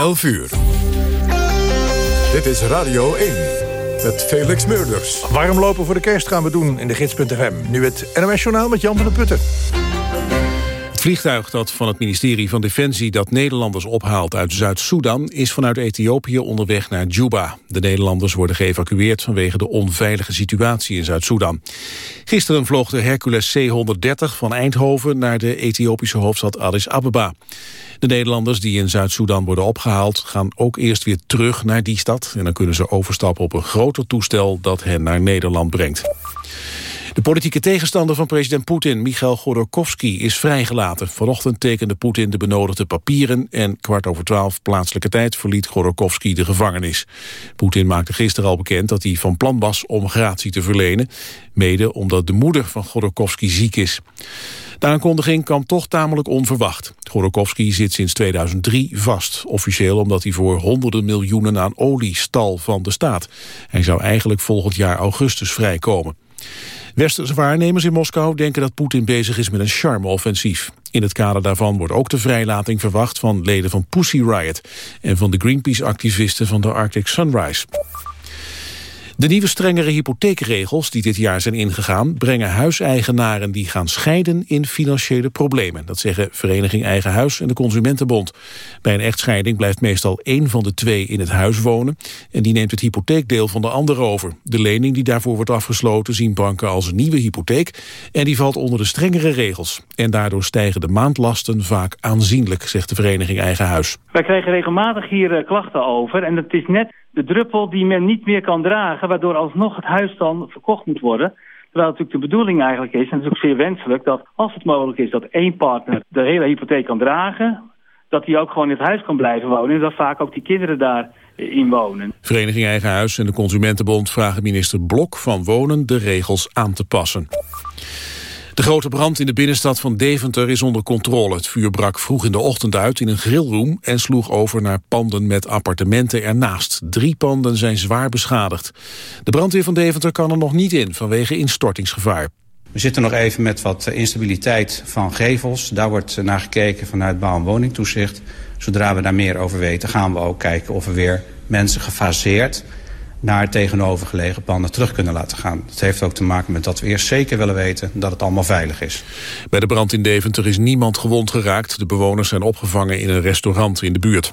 11 uur. Dit is Radio 1 met Felix Meurders. Warm lopen voor de kerst gaan we doen in de gids.fm. Nu het NOS Journaal met Jan van der Putten. Het vliegtuig dat van het ministerie van Defensie dat Nederlanders ophaalt uit Zuid-Soedan is vanuit Ethiopië onderweg naar Juba. De Nederlanders worden geëvacueerd vanwege de onveilige situatie in Zuid-Soedan. Gisteren vloog de Hercules C-130 van Eindhoven naar de Ethiopische hoofdstad Addis Ababa. De Nederlanders die in Zuid-Soedan worden opgehaald gaan ook eerst weer terug naar die stad. En dan kunnen ze overstappen op een groter toestel dat hen naar Nederland brengt. De politieke tegenstander van president Poetin, Michail Godorkovsky, is vrijgelaten. Vanochtend tekende Poetin de benodigde papieren en kwart over twaalf plaatselijke tijd verliet Godorkovsky de gevangenis. Poetin maakte gisteren al bekend dat hij van plan was om gratie te verlenen, mede omdat de moeder van Godorkovsky ziek is. De aankondiging kwam toch tamelijk onverwacht. Godorkovsky zit sinds 2003 vast. Officieel omdat hij voor honderden miljoenen aan olie stal van de staat. Hij zou eigenlijk volgend jaar augustus vrijkomen. Westerse waarnemers in Moskou denken dat Poetin bezig is met een charme-offensief. In het kader daarvan wordt ook de vrijlating verwacht van leden van Pussy Riot... en van de Greenpeace-activisten van de Arctic Sunrise. De nieuwe strengere hypotheekregels die dit jaar zijn ingegaan... brengen huiseigenaren die gaan scheiden in financiële problemen. Dat zeggen Vereniging Eigen Huis en de Consumentenbond. Bij een echtscheiding blijft meestal één van de twee in het huis wonen... en die neemt het hypotheekdeel van de ander over. De lening die daarvoor wordt afgesloten zien banken als een nieuwe hypotheek... en die valt onder de strengere regels. En daardoor stijgen de maandlasten vaak aanzienlijk, zegt de Vereniging Eigen Huis. Wij krijgen regelmatig hier uh, klachten over en het is net de druppel die men niet meer kan dragen... waardoor alsnog het huis dan verkocht moet worden... Terwijl natuurlijk de bedoeling eigenlijk is, en het is ook zeer wenselijk... dat als het mogelijk is dat één partner de hele hypotheek kan dragen... dat hij ook gewoon in het huis kan blijven wonen... en dat vaak ook die kinderen daarin wonen. Vereniging Eigen Huis en de Consumentenbond vragen minister Blok van Wonen... de regels aan te passen. De grote brand in de binnenstad van Deventer is onder controle. Het vuur brak vroeg in de ochtend uit in een grillroom... en sloeg over naar panden met appartementen ernaast. Drie panden zijn zwaar beschadigd. De brandweer van Deventer kan er nog niet in vanwege instortingsgevaar. We zitten nog even met wat instabiliteit van gevels. Daar wordt naar gekeken vanuit bouw- en woningtoezicht. Zodra we daar meer over weten gaan we ook kijken of we weer mensen gefaseerd naar tegenovergelegen panden terug kunnen laten gaan. Dat heeft ook te maken met dat we eerst zeker willen weten dat het allemaal veilig is. Bij de brand in Deventer is niemand gewond geraakt. De bewoners zijn opgevangen in een restaurant in de buurt.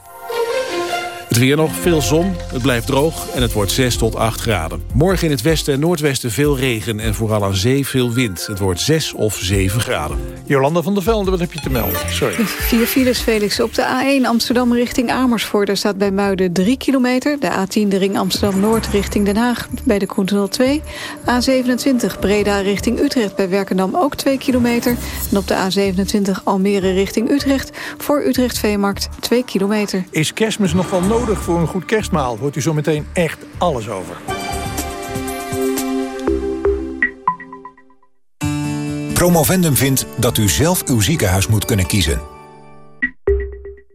Het weer nog, veel zon, het blijft droog en het wordt 6 tot 8 graden. Morgen in het westen en noordwesten veel regen en vooral aan zee veel wind. Het wordt 6 of 7 graden. Jolanda van der Velde, wat heb je te melden? Sorry. Vier files, Felix. Op de A1 Amsterdam richting Amersfoort. Daar staat bij Muiden 3 kilometer. De A10 de ring Amsterdam-Noord richting Den Haag bij de Koentunnel 2. A27 Breda richting Utrecht bij Werkendam ook 2 kilometer. En op de A27 Almere richting Utrecht voor Utrecht Veemarkt 2 kilometer. Is kerstmis nog wel nodig? Voor een goed kerstmaal. Hoort u zo meteen echt alles over. Promovendum vindt dat u zelf uw ziekenhuis moet kunnen kiezen.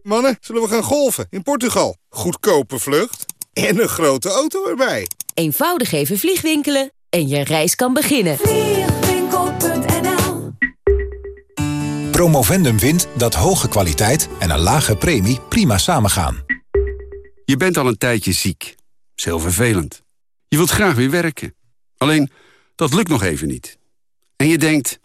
Mannen, zullen we gaan golfen in Portugal? Goedkope vlucht en een grote auto erbij. Eenvoudig even vliegwinkelen en je reis kan beginnen. Vliegwinkel.nl Promovendum vindt dat hoge kwaliteit en een lage premie prima samengaan. Je bent al een tijdje ziek. Dat is heel vervelend. Je wilt graag weer werken. Alleen, dat lukt nog even niet. En je denkt,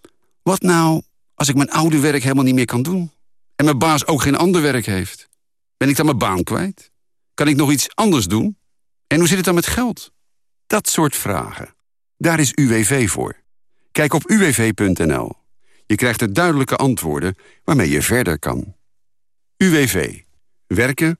wat nou als ik mijn oude werk helemaal niet meer kan doen? En mijn baas ook geen ander werk heeft? Ben ik dan mijn baan kwijt? Kan ik nog iets anders doen? En hoe zit het dan met geld? Dat soort vragen. Daar is UWV voor. Kijk op uwv.nl. Je krijgt er duidelijke antwoorden waarmee je verder kan. UWV. Werken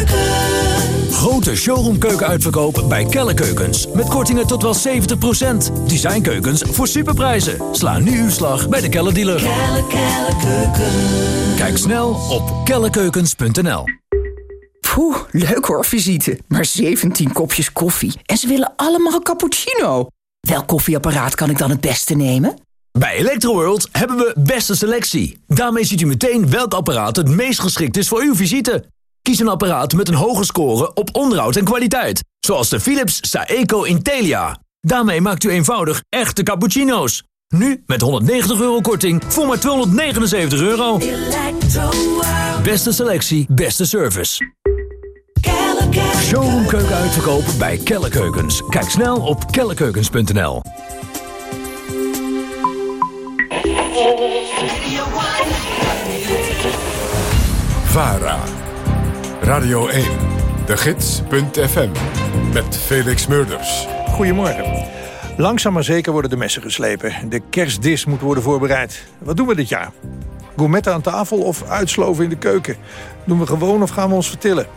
Grote showroomkeukenuitverkoop bij Kelle Keukens. Met kortingen tot wel 70%. Designkeukens voor superprijzen. Sla nu uw slag bij de Kelle dealer. Kelle, Kelle Kijk snel op kellekeukens.nl Poeh, leuk hoor, visite. Maar 17 kopjes koffie. En ze willen allemaal een cappuccino. Welk koffieapparaat kan ik dan het beste nemen? Bij Electroworld hebben we beste selectie. Daarmee ziet u meteen welk apparaat het meest geschikt is voor uw visite. Kies een apparaat met een hoge score op onderhoud en kwaliteit. Zoals de Philips Saeco Intelia. Daarmee maakt u eenvoudig echte cappuccino's. Nu met 190 euro korting voor maar 279 euro. Beste selectie, beste service. Showroom keuken uitverkopen bij Kelle Keukens. Kijk snel op kellekeukens.nl. VARA. Radio 1. De Gids.fm. Met Felix Murders. Goedemorgen. Langzaam maar zeker worden de messen geslepen. De kerstdis moet worden voorbereid. Wat doen we dit jaar? Gourmetten aan tafel of uitsloven in de keuken? Doen we gewoon of gaan we ons vertillen?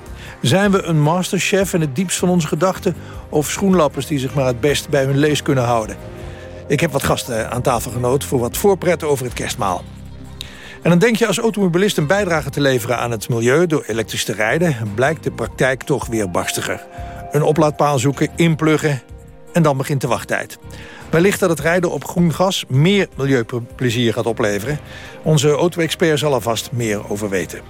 Zijn we een masterchef in het diepst van onze gedachten... of schoenlappers die zich maar het best bij hun lees kunnen houden? Ik heb wat gasten aan tafel genoten voor wat voorpret over het kerstmaal. En dan denk je als automobilist een bijdrage te leveren aan het milieu... door elektrisch te rijden, blijkt de praktijk toch weer barstiger. Een oplaadpaal zoeken, inpluggen en dan begint de wachttijd. Wellicht dat het rijden op groen gas meer milieuplezier gaat opleveren. Onze auto-expert zal er vast meer over weten.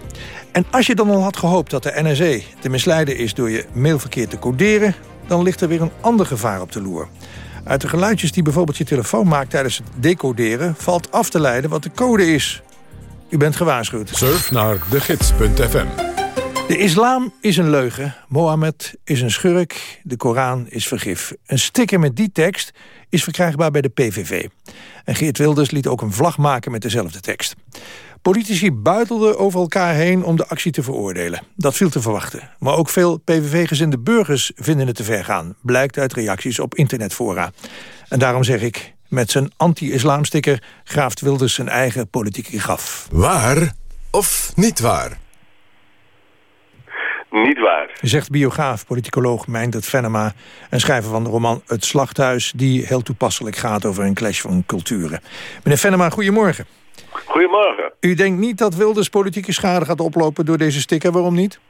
En als je dan al had gehoopt dat de NSE te misleiden is... door je mailverkeer te coderen, dan ligt er weer een ander gevaar op de loer. Uit de geluidjes die bijvoorbeeld je telefoon maakt tijdens het decoderen... valt af te leiden wat de code is. U bent gewaarschuwd. Surf naar degids.fm. De islam is een leugen, Mohammed is een schurk, de Koran is vergif. Een sticker met die tekst is verkrijgbaar bij de PVV. En Geert Wilders liet ook een vlag maken met dezelfde tekst. Politici buitelden over elkaar heen om de actie te veroordelen. Dat viel te verwachten. Maar ook veel PVV-gezinde burgers vinden het te ver gaan... blijkt uit reacties op internetfora. En daarom zeg ik, met zijn anti-islamsticker... graaft Wilders zijn eigen politieke graf. Waar of niet waar? Niet waar. Zegt biograaf, politicoloog Meindert Venema... en schrijver van de roman Het Slachthuis... die heel toepasselijk gaat over een clash van culturen. Meneer Venema, goedemorgen. Goedemorgen. U denkt niet dat Wilders politieke schade gaat oplopen door deze sticker, waarom niet?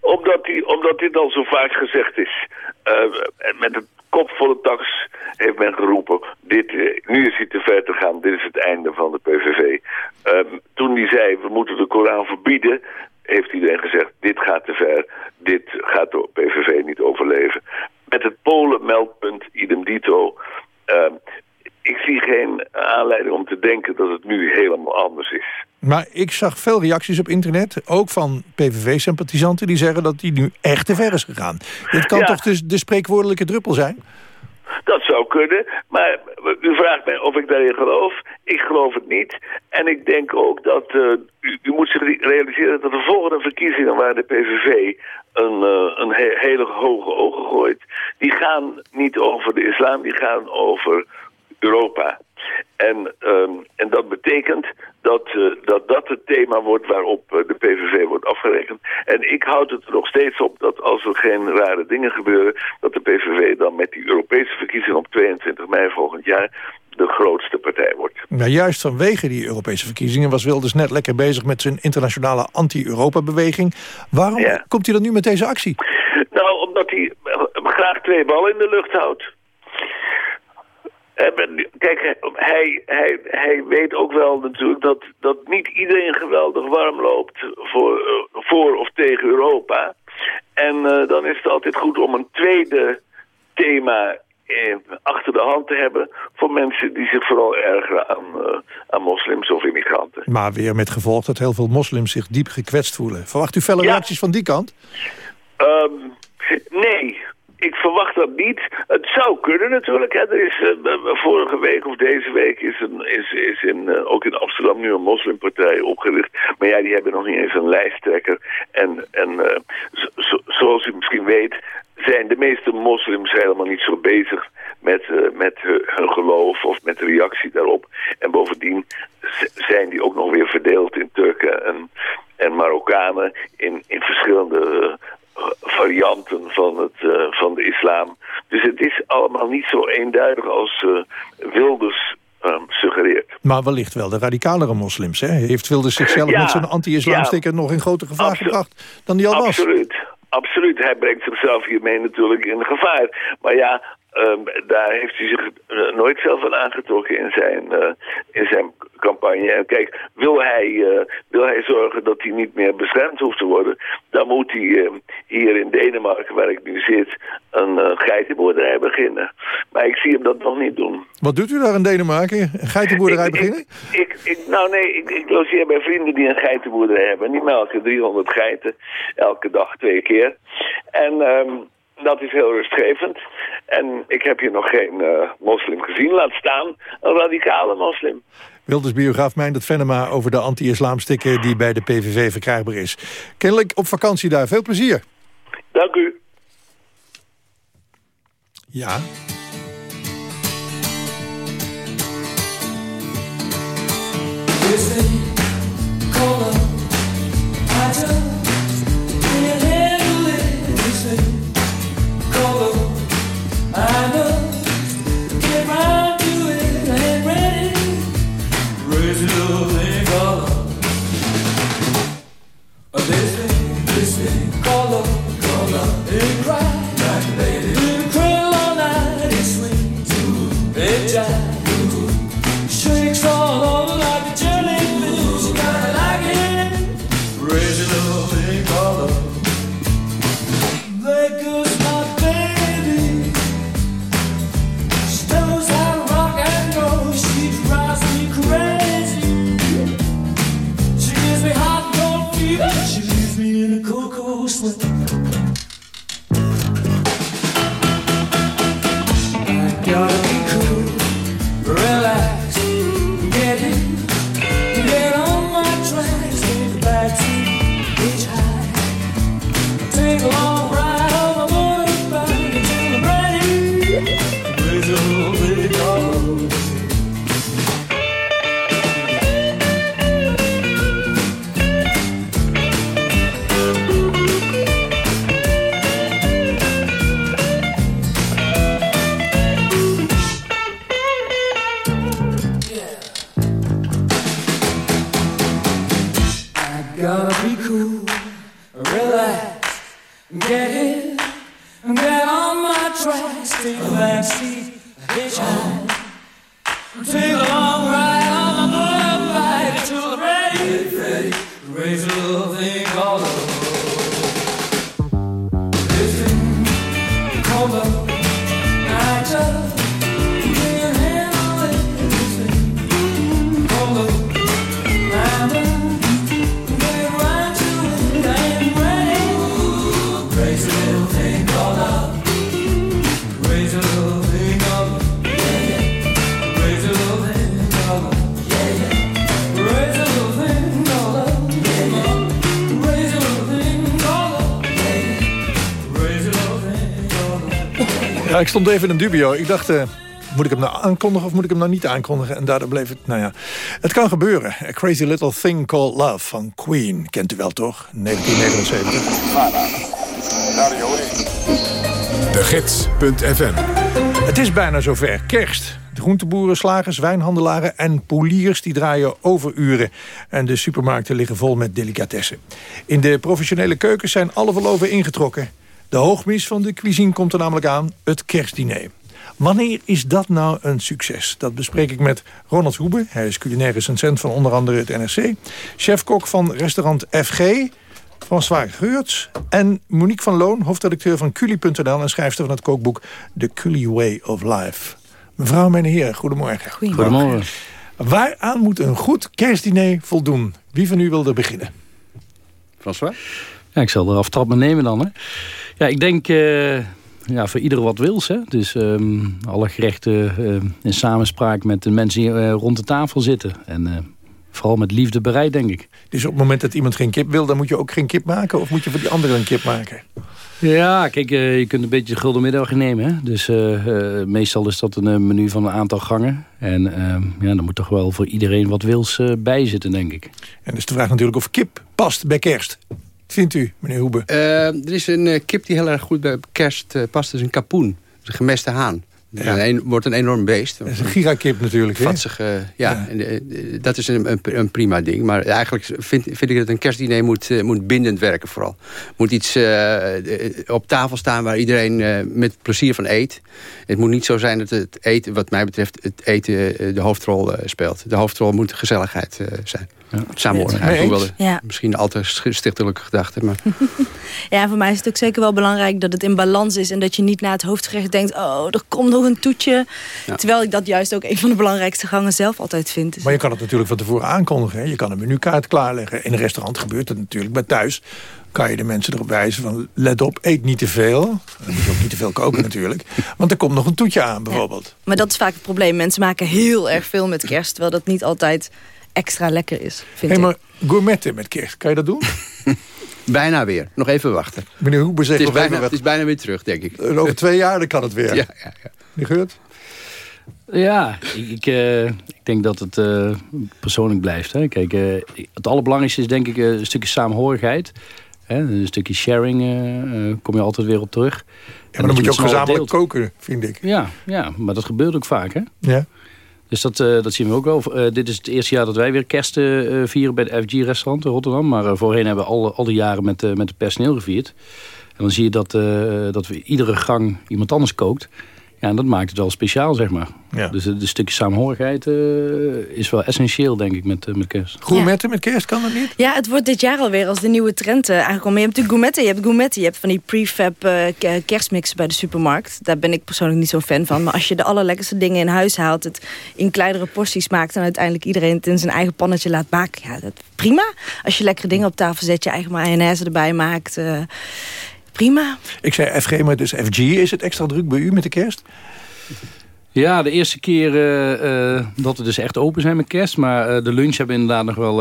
Omdat, die, omdat dit al zo vaak gezegd is. Uh, met het kopvolle tax heeft men geroepen... Dit, uh, nu is hij te ver te gaan, dit is het einde van de PVV. Uh, toen hij zei, we moeten de Koran verbieden heeft iedereen gezegd, dit gaat te ver, dit gaat de PVV niet overleven. Met het Polen-meldpunt, idem dito, uh, ik zie geen aanleiding om te denken dat het nu helemaal anders is. Maar ik zag veel reacties op internet, ook van PVV-sympathisanten... die zeggen dat die nu echt te ver is gegaan. Dit kan toch de, de spreekwoordelijke druppel zijn? Dat zou kunnen, maar u vraagt mij of ik daarin geloof. Ik geloof het niet. En ik denk ook dat, uh, u, u, moet zich realiseren dat de volgende verkiezingen waar de PVV een, uh, een he hele hoge ogen gooit, die gaan niet over de islam, die gaan over Europa. En, um, en dat betekent dat, uh, dat dat het thema wordt waarop uh, de PVV wordt afgerekend. En ik houd het er nog steeds op dat als er geen rare dingen gebeuren... dat de PVV dan met die Europese verkiezingen op 22 mei volgend jaar de grootste partij wordt. Nou, juist vanwege die Europese verkiezingen was Wilders net lekker bezig met zijn internationale anti-Europa-beweging. Waarom ja. komt hij dan nu met deze actie? Nou, omdat hij graag twee ballen in de lucht houdt. Kijk, hij, hij, hij weet ook wel natuurlijk dat, dat niet iedereen geweldig warm loopt voor, voor of tegen Europa. En uh, dan is het altijd goed om een tweede thema eh, achter de hand te hebben voor mensen die zich vooral ergeren aan, uh, aan moslims of immigranten. Maar weer met gevolg dat heel veel moslims zich diep gekwetst voelen. Verwacht u felle ja. reacties van die kant? Um, nee, ik verwacht dat niet. Het zou kunnen natuurlijk. Hè. Er is uh, vorige week of deze week is, een, is, is in, uh, ook in Amsterdam nu een moslimpartij opgericht. Maar ja, die hebben nog niet eens een lijsttrekker. En, en zo, zoals u misschien weet zijn de meeste moslims helemaal niet zo bezig met, met hun geloof of met de reactie daarop. En bovendien zijn die ook nog weer verdeeld in Turken en, en Marokkanen in, in verschillende varianten van, het, uh, van de islam. Dus het is allemaal niet zo eenduidig als uh, Wilders um, suggereert. Maar wellicht wel de radicalere moslims. Hè? Heeft Wilders zichzelf ja, met zijn anti-islamsticker ja, nog in groter gevaar gebracht dan die al was? Absoluut. Absoluut. Hij brengt zichzelf hiermee natuurlijk in gevaar. Maar ja, ehm, daar heeft hij zich eh, nooit zelf aan aangetrokken in zijn, eh, in zijn campagne. En kijk, wil hij, wil hij zorgen dat hij niet meer beschermd hoeft te worden... dan moet hij hier in Denemarken, waar ik nu zit, een geitenboerderij beginnen. Maar ik zie hem dat nog niet doen. Wat doet u daar in Denemarken? Een geitenboerderij beginnen? Ik, ik, nou nee, ik, ik logeer bij vrienden die een geitenboerderij hebben. Die melken 300 geiten elke dag twee keer. En ehm, dat is heel rustgevend. En ik heb hier nog geen uh, moslim gezien. Laat staan een radicale moslim. Wilders biograaf Meindert Venema over de anti-islamstikken die bij de PVV verkrijgbaar is. Kennelijk op vakantie daar. Veel plezier. Dank u. Ja. Call up, call up, and cry. Night lady, all night. It's sweet. Ik stond even in dubio. Ik dacht, uh, moet ik hem nou aankondigen of moet ik hem nou niet aankondigen? En daardoor bleef het, nou ja. Het kan gebeuren. A Crazy Little Thing Called Love van Queen. Kent u wel toch? 1979. De Gids.fm Het is bijna zover. Kerst. De groenteboeren, slagers, wijnhandelaren en poliers die draaien overuren. En de supermarkten liggen vol met delicatessen. In de professionele keukens zijn alle verloven ingetrokken. De hoogmis van de cuisine komt er namelijk aan, het kerstdiner. Wanneer is dat nou een succes? Dat bespreek ik met Ronald Hoebe. Hij is culinair recensent van onder andere het NRC. Chefkok van restaurant FG, François Geurts. En Monique van Loon, hoofdredacteur van Culi.nl... en schrijfster van het kookboek The Culi Way of Life. Mevrouw, mijn heren, goedemorgen. Goedemorgen. goedemorgen. Waaraan moet een goed kerstdiner voldoen? Wie van u wil er beginnen? François? Ja, ik zal er aftrappen nemen dan. Hè. Ja, ik denk uh, ja, voor ieder wat wils. Hè. Dus um, alle gerechten uh, in samenspraak met de mensen die uh, rond de tafel zitten. En vooral met liefde bereid, denk ik. Dus op het moment dat iemand geen kip wil, dan moet je ook geen kip maken? Of moet je voor die anderen een kip maken? Ja, kijk, je kunt een beetje de gulden middag nemen. Hè? Dus meestal is dat een menu van een aantal gangen. En ehm, ja, dan moet toch wel voor iedereen wat wils bij zitten, denk ik. En dus de vraag natuurlijk of kip past bij kerst vindt u, meneer Hoebe? Uh, er is een uh, kip die heel erg goed bij kerst uh, past. Dat is een kapoen. een gemeste haan. Ja. Een, wordt een enorm beest. Dat is een gigakip natuurlijk. Vatsig, uh, ja, ja. En, uh, dat is een, een, een, prima ding. Maar eigenlijk vind, vind ik dat een kerstdiner moet, uh, moet bindend werken vooral. moet iets op tafel staan waar iedereen met plezier van eet. Het moet niet zo zijn dat het eten, wat mij betreft, het eten de hoofdrol speelt. De hoofdrol moet gezelligheid zijn. Ja. Samenhorigheid. Hoewel ja. misschien altijd stichtelijke gedachte. Maar. ja, voor mij is het ook zeker wel belangrijk dat het in balans is. En dat je niet na het hoofdgerecht denkt, oh, er komt nog een toetje. Terwijl ik dat juist ook een van de belangrijkste gangen zelf altijd vind. Dus maar je kan het natuurlijk van tevoren aankondigen. Hè? Je kan een menukaart klaarleggen. In een restaurant gebeurt het natuurlijk. Maar thuis kan je de mensen erop wijzen van... let op, eet niet te veel. Dan moet je ook niet te veel koken natuurlijk. Want er komt nog een toetje aan bijvoorbeeld. maar dat is vaak het probleem. Mensen maken heel erg veel met kerst. Terwijl dat niet altijd extra lekker is, vind hey, maar gourmetten met kerst, kan je dat doen? bijna weer. Nog even wachten. Meneer Hoeber zegt het is, bijna, het is bijna weer terug, denk ik. Over twee jaar dan kan het weer. Ja, ja, ja. Meneer Geurt? Ja, ik, uh, ik, denk dat het uh, persoonlijk blijft. Hè. Kijk, uh, het allerbelangrijkste is denk ik een stukje samenhorigheid. Hè. Een stukje sharing kom je altijd weer op terug. Ja, maar dan moet je ook gezamenlijk koken, vind ik. Ja, ja, maar dat gebeurt ook vaak. Hè? Ja. Dus dat, uh, dat zien we ook wel. Uh, dit is het eerste jaar dat wij weer kerst uh, vieren bij de FG-restaurant in Rotterdam. Maar voorheen hebben we al, al die jaren met, met het personeel gevierd. En dan zie je dat, dat we iedere gang iemand anders kookt. Ja, en dat maakt het wel speciaal, zeg maar. Ja. Dus een stukje samenhorigheid uh, is wel essentieel, denk ik, met, uh, met kerst. Gourmetten met kerst, kan dat niet? Ja, het wordt dit jaar alweer als de nieuwe trend uh, aangekomen. Je hebt natuurlijk gourmetten, je hebt gourmetten. Je hebt van die prefab kerstmixen bij de supermarkt. Daar ben ik persoonlijk niet zo'n fan van. Maar als je de allerlekkerste dingen in huis haalt... het in kleinere porties maakt... en uiteindelijk iedereen het in zijn eigen pannetje laat baken... ja, dat prima. Als je lekkere dingen op tafel zet, je eigen mayonaise erbij maakt prima. Ik zei FG, maar dus FG. Is het extra druk bij u met de kerst? Ja, de eerste keer uh, uh, dat we dus echt open zijn met kerst. Maar uh, de lunch hebben inderdaad nog wel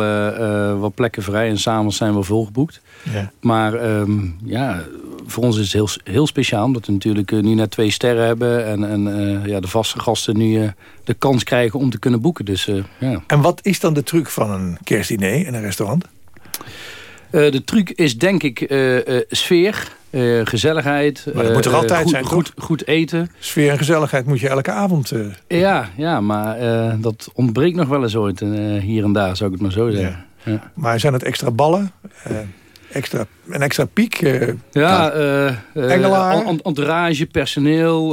wat plekken vrij. En s'avonds zijn we volgeboekt. Ja. Maar um, ja, voor ons is het heel, heel speciaal. Omdat we natuurlijk nu net twee sterren hebben. En, en ja, de vaste gasten nu de kans krijgen om te kunnen boeken. Dus, ja. En wat is dan de truc van een kerstdiner in een restaurant? De truc is denk ik sfeer. Uh, gezelligheid. Maar dat moet er altijd goed, zijn, goed, goed, eten. Sfeer en gezelligheid moet je elke avond... Ja, ja, maar dat ontbreekt nog wel eens ooit. hier en daar, zou ik het maar zo zeggen. Ja. Ja. Maar zijn het extra ballen? Extra, een extra piek? ja, engelaar? entourage, personeel,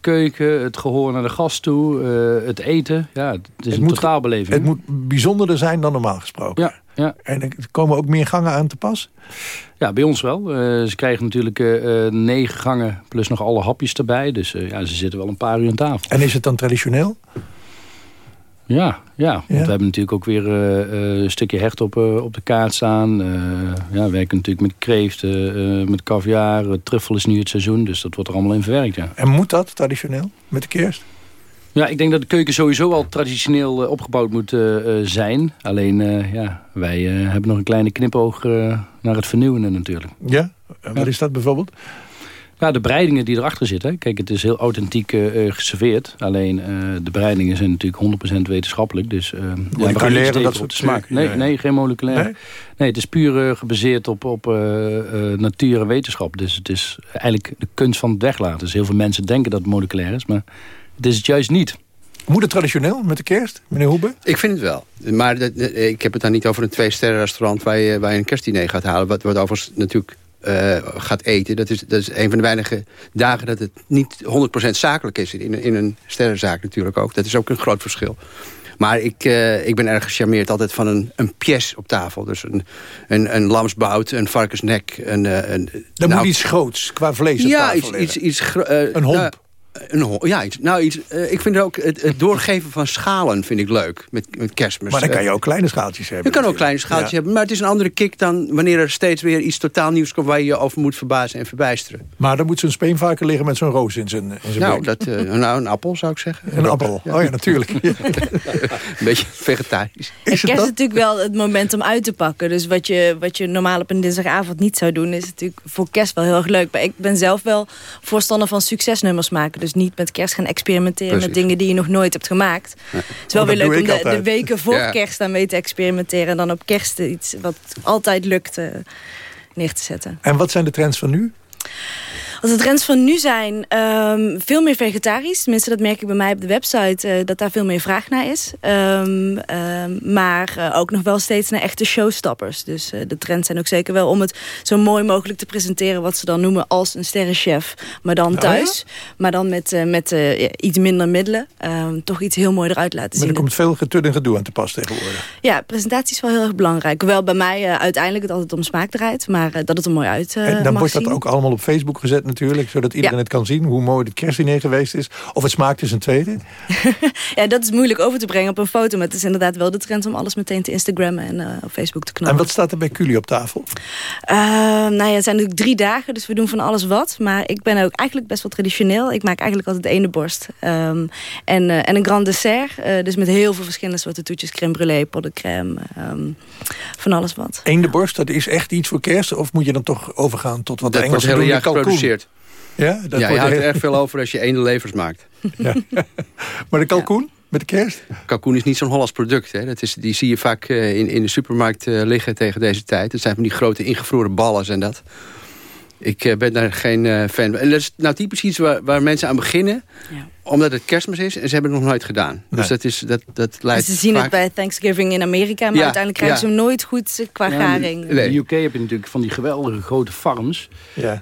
keuken, het gehoor naar de gast toe, het eten. Ja, het is het een moet, totaalbeleving. Het moet bijzonderder zijn dan normaal gesproken. Ja, ja. En er komen ook meer gangen aan te pas? Ja, bij ons wel. Ze krijgen natuurlijk negen gangen plus nog alle hapjes erbij. Dus ja, ze zitten wel een paar uur aan tafel. En is het dan traditioneel? Ja, ja, want we hebben natuurlijk ook weer een stukje hecht op, op de kaart staan. ja, we werken natuurlijk met kreeft, met caviar. truffel is nu het seizoen, dus dat wordt er allemaal in verwerkt. Ja. En moet dat traditioneel met de kerst? Ja, ik denk dat de keuken sowieso al traditioneel opgebouwd moet zijn. Alleen, ja, wij hebben nog een kleine knipoog naar het vernieuwende natuurlijk. Ja? En wat is dat bijvoorbeeld? Ja, de bereidingen die erachter zitten. Kijk, het is heel authentiek geserveerd. Alleen de bereidingen zijn natuurlijk 100% wetenschappelijk. Dus uh, moleculaire, dat soort smaak. Nee, nee, geen moleculair. Nee? nee? het is puur gebaseerd op, op natuur en wetenschap. Dus het is eigenlijk de kunst van het weglaten. Dus heel veel mensen denken dat het moleculair is. Maar het is het juist niet. Moet het traditioneel met de kerst, meneer Hoebe? Ik vind het wel. Maar ik heb het dan niet over een twee-sterren restaurant... Waar je, waar je een kerstdiner gaat halen. Wat, wat overigens natuurlijk uh, gaat eten. Dat is, dat is een van de weinige dagen dat het niet 100% zakelijk is. In, in een sterrenzaak natuurlijk ook. Dat is ook een groot verschil. Maar ik, uh, ik ben erg gecharmeerd altijd van een, een pièce op tafel. Dus een, een, een lamsbout, een varkensnek. Een, uh, een, Dan nou, moet iets groots qua vlees op tafel iets, iets, iets, Een hond. Een, ja, iets, nou, iets, uh, ik vind ook het, het, doorgeven van schalen vind ik leuk met, met kerstmis. Maar dan kan je ook kleine schaaltjes hebben. Je kan ook kleine schaaltjes hebben, maar het is een andere kick dan wanneer er steeds weer iets totaal nieuws komt waar je je over moet verbazen en verbijsteren. Maar dan moet zo'n speenvarken liggen met zo'n roos in zijn, in zijn nou, dat, uh, nou, een appel zou ik zeggen. Een, appel, oh ja, natuurlijk. een beetje vegetarisch. Is kerst is natuurlijk wel het moment om uit te pakken. Dus wat je, wat je normaal op een dinsdagavond niet zou doen, is natuurlijk voor kerst wel heel erg leuk. Maar ik ben zelf wel voorstander van succesnummers maken. Dus niet met kerst gaan experimenteren met dingen die je nog nooit hebt gemaakt. Het is wel weer leuk om de, de, weken voor kerst daarmee te experimenteren. En dan op kerst iets wat altijd lukt uh, neer te zetten. En wat zijn de trends van nu? Als de trends van nu zijn, ehm, veel meer vegetarisch. Tenminste, dat merk ik bij mij op de website, uh, dat daar veel meer vraag naar is. Um, um, maar uh, ook nog wel steeds naar echte showstoppers. Dus uh, de trends zijn ook zeker wel om het zo mooi mogelijk te presenteren... wat ze dan noemen als een sterrenchef, maar dan thuis. Oh, ja? Maar dan met, met iets minder middelen. toch iets heel mooi eruit laten zien. Maar er komt veel getud en gedoe aan te pas tegenwoordig. Ja, presentatie is wel heel erg belangrijk. Hoewel bij mij uiteindelijk het altijd om smaak draait. Maar dat het er mooi uit En dan wordt zien. dat ook allemaal op Facebook gezet natuurlijk. Zodat iedereen ja. het kan zien hoe mooi het kerstdiner geweest is. Of het smaakt is een tweede. ja, dat is moeilijk over te brengen op een foto. Maar het is inderdaad wel de trend om alles meteen te Instagrammen en uh, op Facebook te knallen. En wat staat er bij jullie op tafel? Uh, nou ja, het zijn natuurlijk drie dagen, dus we doen van alles wat. Maar ik ben ook eigenlijk best wel traditioneel. Ik maak eigenlijk altijd ene borst. Um, en, uh, en een grand dessert. Uh, dus met heel veel verschillende soorten toetjes. Crème brûlée, pot crème. Um, van alles wat. Eende borst, dat is echt iets voor kerst? Of moet je dan toch overgaan tot wat dat de Engelsen doen? jaar geproduceerd. Ja, dat ja je houdt er erg veel over als je ene levers maakt. Ja. maar de kalkoen? Ja. Met de kerst? Kalkoen is niet zo'n Hollands product. Hè. Dat is, die zie je vaak uh, in, in de supermarkt uh, liggen tegen deze tijd. Dat zijn van die grote ingevroren ballen en dat. Ik uh, ben daar geen fan van. En dat is nou typisch iets waar, waar mensen aan beginnen. Ja omdat het kerstmis is en ze hebben het nog nooit gedaan. Nee. Dus dat, is, dat, dat leidt Ze zien vaak... het bij Thanksgiving in Amerika... maar ja, uiteindelijk krijgen ja. ze hem nooit goed qua ja, garing. In de UK heb je natuurlijk van die geweldige grote farms...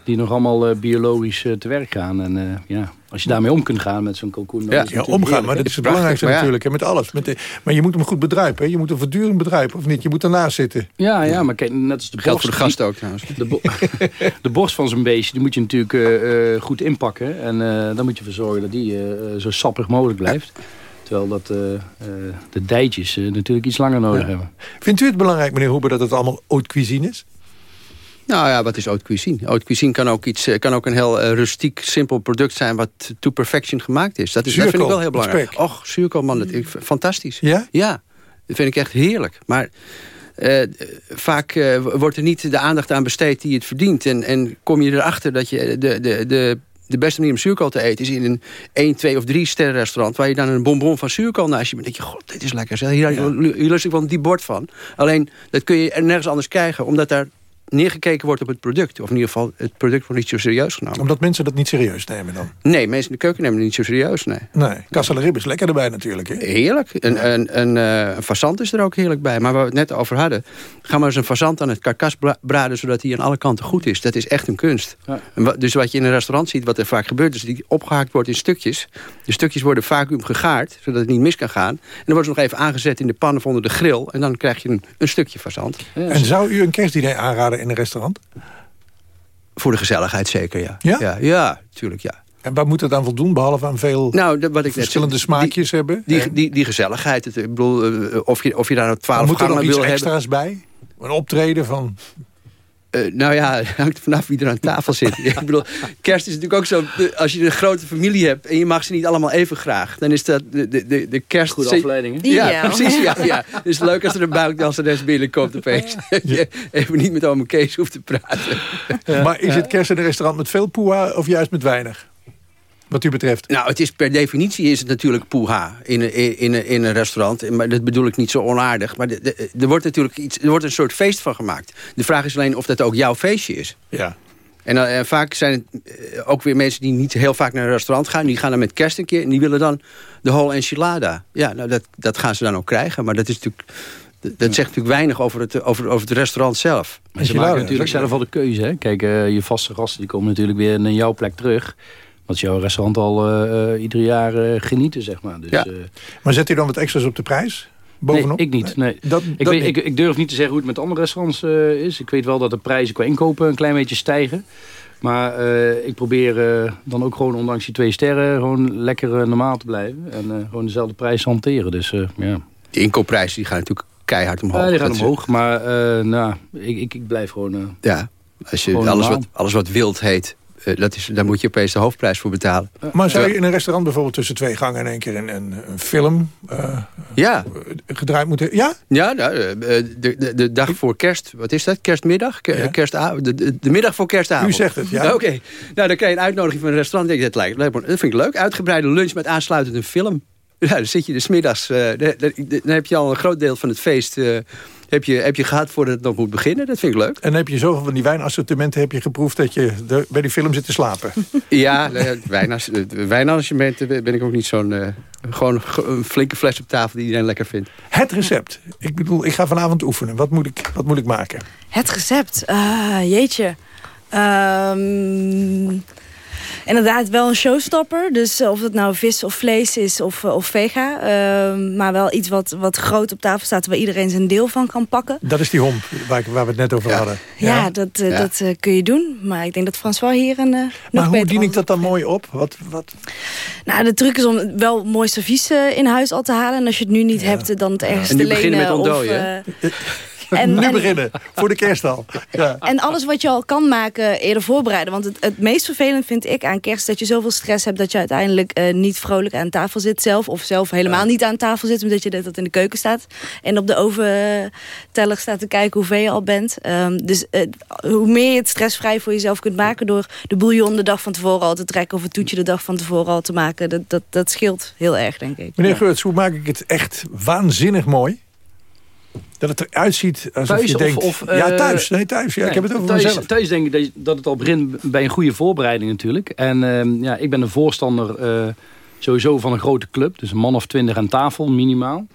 die nog allemaal uh, biologisch uh, te werk gaan. En uh, ja, als je daarmee om kunt gaan met zo'n kalkoen... Ja, ja omgaan, maar dat is het belangrijkste natuurlijk. Hè, met alles. Met de, maar je moet hem goed bedruipen. Hè? Je moet hem voortdurend bedruipen, of niet? Je moet ernaast zitten. Ja, ja maar kijk, net als de Geldt borst... voor de gasten ook trouwens. De, bo de borst van zo'n beestje, die moet je natuurlijk goed inpakken. En dan moet je ervoor zorgen dat die zo sappig mogelijk blijft. Terwijl dat, uh, uh, de dijtjes uh, natuurlijk iets langer nodig ja. hebben. Vindt u het belangrijk, meneer Hoeber, dat het allemaal haute cuisine is? Nou ja, wat is haute cuisine? Haute cuisine kan ook, iets, kan ook een heel rustiek, simpel product zijn... wat to perfection gemaakt is. Dat, is, dat vind ik wel heel belangrijk. Spek. Och, zuurkool, man, dat, ik, fantastisch. Ja? Ja, dat vind ik echt heerlijk. Maar... Uh, vaak uh, wordt er niet de aandacht aan besteed die het verdient. En, en kom je erachter dat je de, de, de de beste manier om zuurkool te eten is in een 1, 2 of 3 sterren restaurant... waar je dan een bonbon van zuurkool naast je bent. denk je, god, dit is lekker. Hier, hier, hier lust ik wel diep bord van. Alleen, dat kun je nergens anders krijgen... omdat daar neergekeken wordt op het product. Of in ieder geval, het product wordt niet zo serieus genomen. Omdat mensen dat niet serieus nemen dan? Nee, mensen in de keuken nemen het niet zo serieus, nee. Nee, kasselerib is lekker erbij natuurlijk. Hè? Heerlijk. Een, een, een, uh, een fazant is er ook heerlijk bij. Maar waar we het net over hadden... ga maar eens een fazant aan het karkas braden... zodat hij aan alle kanten goed is. Dat is echt een kunst. Ja. Dus wat je in een restaurant ziet, wat er vaak gebeurt... is dat die opgehaakt wordt in stukjes. De stukjes worden vacuüm gegaard, zodat het niet mis kan gaan. En dan wordt ze nog even aangezet in de pan of onder de grill. En dan krijg je een, een stukje fazant. Ja, en zou u een kerstdiner aanraden in een restaurant? Voor de gezelligheid zeker, ja. Ja? Ja, ja tuurlijk, ja. En waar moet het dan voldoen, behalve aan veel nou, wat ik verschillende net, smaakjes die, hebben? Die, die, die gezelligheid. Het, ik bedoel, uh, of, je, of je daar nou twaalf gangen wil hebben. Moet er nog iets extra's bij? Een optreden van... Uh, nou ja, het hangt vanaf wie er aan tafel zit. ik bedoel, kerst is natuurlijk ook zo... Als je een grote familie hebt en je mag ze niet allemaal even graag... dan is dat de, de, de, de kerst... Goede afleiding, hè? Ja, ja, precies. Ja, ja. Het is leuk als er een buikdanseres binnenkomt opeens. Ja. je even niet met ome Kees hoeft te praten. Ja. Maar is het kerst in een restaurant met veel poeha of juist met weinig? Wat u betreft? Nou, het is per definitie is het natuurlijk poeha in een, in, een, in een restaurant. Maar dat bedoel ik niet zo onaardig. Maar de, de, er wordt natuurlijk iets, er wordt een soort feest van gemaakt. De vraag is alleen of dat ook jouw feestje is. Ja. En, uh, en vaak zijn het uh, ook weer mensen die niet heel vaak naar een restaurant gaan. Die gaan dan met kerst een keer en die willen dan de whole enchilada. Ja, nou dat, dat gaan ze dan ook krijgen. Maar dat is natuurlijk... Dat zegt natuurlijk weinig over het, over, over het restaurant zelf. Maar ze maken natuurlijk zelf al de keuze. Hè? Kijk, uh, je vaste gasten die komen natuurlijk weer naar jouw plek terug. Want jouw restaurant al uh, ieder jaar uh, genieten, zeg maar. Dus, ja. uh, maar zet u dan wat extra's op de prijs? Bovenop? Nee, ik niet. Nee. Dat, ik, dat weet, ik, ik, durf niet te zeggen hoe het met andere restaurants is. Ik weet wel dat de prijzen qua inkopen een klein beetje stijgen. Maar ik probeer dan ook gewoon, ondanks die twee sterren... gewoon lekker normaal te blijven. En gewoon dezelfde prijs hanteren. Dus, ja. De inkoopprijzen die gaan natuurlijk keihard omhoog. Ja, die gaan omhoog. Maar nou, ik, ik, ik blijf gewoon... ja, als je alles wat, alles wat wild heet... Uh, dat is, daar moet je opeens de hoofdprijs voor betalen. Maar zou je in een restaurant bijvoorbeeld tussen twee gangen... in één keer een, een, een film uh, ja. gedraaid moeten... Ja? Ja, nou, de, de, de dag voor kerst... Wat is dat? Kerstmiddag? Kerstavond? De, de, de, middag voor kerstavond. U zegt het, ja. Oké. Okay. Nou, dan krijg je een uitnodiging van een restaurant. Denk dat, lijkt, dat vind ik leuk. Uitgebreide lunch met aansluitend een film. Ja, dan zit je dus middags... Uh, dan, dan, heb je al een groot deel van het feest heb je, heb je gehad voordat het nog moet beginnen. Dat vind ik leuk. En heb je zoveel van die wijnassortimenten heb je geproefd... dat je de, bij die film zit te slapen? ja, wijnassortimenten ben ik ook niet zo'n... Uh, gewoon een flinke fles op tafel die iedereen lekker vindt. Het recept. Ik bedoel, ik ga vanavond oefenen. Wat moet ik, wat moet ik maken? Het recept? Uh, jeetje. Um, inderdaad wel een showstopper. Dus of het nou vis of vlees is of, eh, of vega. Ehm, maar wel iets wat, wat groot op tafel staat... waar iedereen zijn deel van kan pakken. Dat is die homp waar, waar we het net over hadden. Ja, dat, uh, dat uh, kun je doen. Maar ik denk dat François hier een uh, Maar hoe dien ik dat dan mooi op? Wat, wat? Nou, de truc is om wel mooi servies in huis al te halen. En als je het nu niet hebt, dan het ergens te lenen. En nu beginnen met ontdooien. En, nu beginnen, voor de kerst al. Ja. En alles wat je al kan maken, eerder voorbereiden. Want het, het meest vervelend vind ik aan kerst... dat je zoveel stress hebt dat je uiteindelijk uh, niet vrolijk aan tafel zit zelf. Of zelf helemaal niet aan tafel zit, omdat je dat in de keuken staat. En op de oventeller staat te kijken hoeveel je al bent. Um, dus uh, hoe meer je het stressvrij voor jezelf kunt maken... door de bouillon de dag van tevoren al te trekken... of het toetje de dag van tevoren al te maken... dat, dat, dat scheelt heel erg, denk ik. Meneer. Geurts, hoe maak ik het echt waanzinnig mooi? Dat het eruit ziet alsof thuis je denkt... Of, ja, eh, thuis. Nee, thuis. Ja, ik heb het over thuis, mezelf. Thuis denk ik dat het al begint bij een goede voorbereiding natuurlijk. En uh, ja, ik ben een voorstander uh, sowieso van een grote club. Dus een man of twintig aan tafel, minimaal.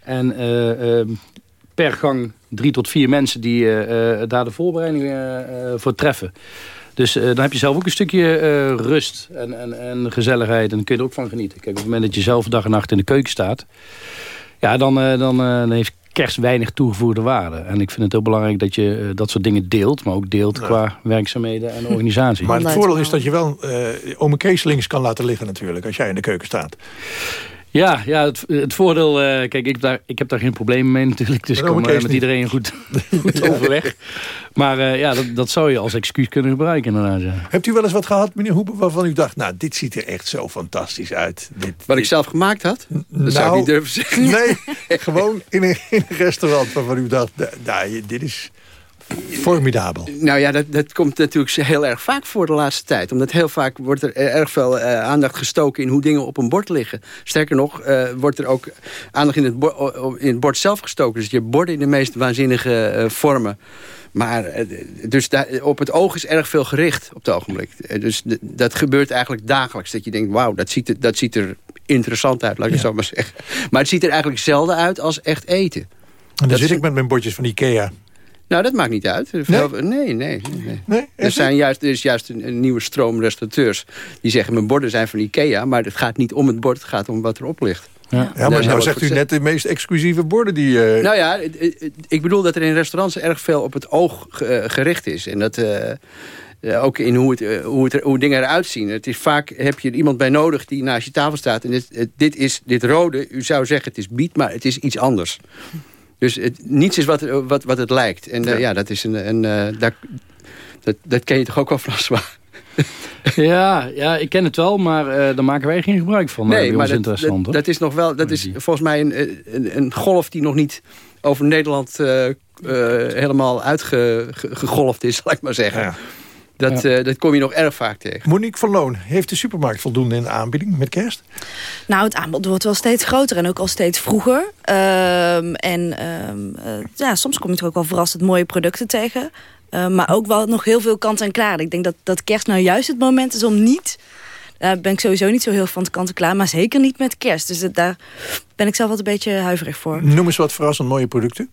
En ehm, per gang drie tot vier mensen die daar de voorbereiding voor treffen. Dus dan heb je zelf ook een stukje rust en, en, en gezelligheid. En dan kun je er ook van genieten. Kijk, op het moment dat je zelf dag en nacht in de keuken staat... Ja, dan, dan, dan heeft kerst weinig toegevoegde waarde. En ik vind het heel belangrijk dat je uh, dat soort dingen deelt. Maar ook deelt qua werkzaamheden en organisatie. Maar het voordeel is dat je wel uh, ome Kees links kan laten liggen natuurlijk. Als jij in de keuken staat. Ja, ja het, het voordeel... Uh, kijk, ik heb, daar, ik heb daar geen probleem mee natuurlijk. Dus ik kom uh, met iedereen goed, goed overweg. Maar uh, ja, dat, dat zou je als excuus kunnen gebruiken inderdaad. Ja. Hebt u wel eens wat gehad, meneer Hoepen, waarvan u dacht... nou, dit ziet er echt zo fantastisch uit. Dit, wat ik zelf gemaakt had? Dat nou, zou ik niet durven zeggen. Nee, gewoon in een, in een restaurant waarvan u dacht... nou, dit is... Formidabel. Nou ja, dat, dat komt natuurlijk heel erg vaak voor de laatste tijd. Omdat heel vaak wordt er erg veel uh, aandacht gestoken... in hoe dingen op een bord liggen. Sterker nog, uh, wordt er ook aandacht in het, bord, in het bord zelf gestoken. Dus je borden in de meest waanzinnige uh, vormen. Maar dus daar, op het oog is erg veel gericht op het ogenblik. Dus dat gebeurt eigenlijk dagelijks. Dat je denkt, wauw, dat ziet, er, dat ziet er interessant uit, laat ik ja. het zo maar zeggen. Maar het ziet er eigenlijk zelden uit als echt eten. En dan dat zit ik met mijn bordjes van Ikea. Nou, dat maakt niet uit. Nee, nee. nee, nee. er, zijn juist, er is juist een, een, nieuwe stroom restaurateurs die zeggen... mijn borden zijn van Ikea, maar het gaat niet om het bord... het gaat om wat erop ligt. Ja, ja maar nou zegt u net de meest exclusieve borden die... Uh... Nou ja, ik bedoel dat er in restaurants erg veel op het oog gericht is. En dat... Uh, ook in hoe, het, uh, hoe, het, hoe dingen eruit zien. Het is vaak heb je er iemand bij nodig die naast je tafel staat. En dit, dit, is dit rode, u zou zeggen het is biet, maar het is iets anders. Dus het, niets is wat, wat, wat het lijkt. En uh, ja. dat is een... een uh, daar, dat, dat ken je toch ook wel, François? ja, ja, ik ken het wel, maar uh, daar maken wij geen gebruik van. Nee, maar dat, dat, dat, is nog wel, dat is volgens mij een, een, een golf die nog niet over Nederland uh, uh, helemaal uitgegolfd is, zal ik maar zeggen. Ja. Dat, ja. uh, dat kom je nog erg vaak tegen. Monique van Loon, heeft de supermarkt voldoende in de aanbieding met kerst? Nou, het aanbod wordt wel steeds groter en ook al steeds vroeger. Um, en um, uh, ja, soms kom je toch ook wel verrassend mooie producten tegen. Uh, maar ook wel nog heel veel kant en klaar. Ik denk dat, dat kerst nou juist het moment is om niet... Daar ben ik sowieso niet zo heel van kant en klaar. Maar zeker niet met kerst. Dus daar ben ik zelf wat een beetje huiverig voor. Noem eens wat verrassend mooie producten.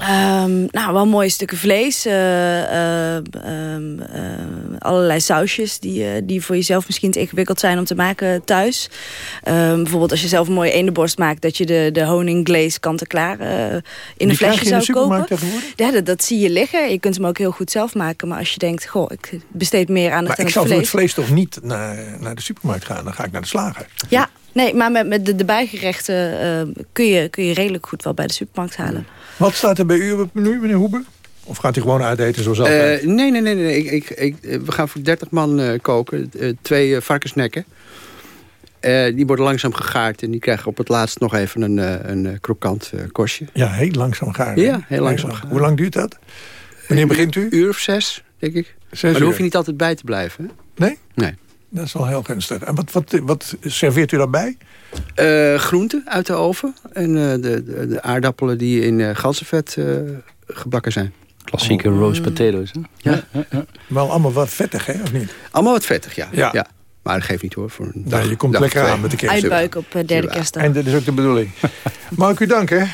Um, nou, wel mooie stukken vlees. Uh, uh, uh, allerlei sausjes die, die voor jezelf misschien te ingewikkeld zijn om te maken thuis. Ehm, bijvoorbeeld als je zelf een mooie eendenborst maakt... dat je de, de honingglaze kant-en-klaar in een flesje zou kopen. Ja, dat, dat, zie je liggen. Je kunt hem ook heel goed zelf maken. Maar als je denkt, goh, ik besteed meer aandacht aan het vlees. Maar ik zou voor het vlees toch niet naar, naar de supermarkt gaan? Dan ga ik naar de slager. Ja, Nee, maar met, met de, de bijgerechten uh, kun, je, kun je redelijk goed wel bij de supermarkt halen. Wat staat er bij u op het menu, meneer Hoebe? Of gaat u gewoon uiteten zoals altijd? Uh, nee, nee, nee. nee. Ik, ik, ik, we gaan voor 30 man uh, koken. twee varkensnekken. die worden langzaam gegaard. En die krijgen op het laatst nog even een, een krokant kostje. Ja, heel langzaam gaar. Ja, heel langzaam gaar. Hoe lang duurt dat? Wanneer begint u? Een uur of zes, denk ik. Zes maar daar hoef je niet altijd bij te blijven. Hè? Nee? Nee. Dat is wel heel gunstig. En wat, wat, wat serveert u daarbij? Uh, groenten uit de oven. En uh, de, de, de, aardappelen die in uh, ganzenvet gebakken zijn. Klassieke oh. roast potatoes. Hè? Ja. Ja, ja. Wel allemaal wat vettig, hè? Of niet? Allemaal wat vettig, ja. ja. Maar dat geeft niet hoor. Voor een nou, je komt lekker aan met de kerst. Uitbuik op derde kerstdag. En dat is ook de bedoeling. Mag ik u danken.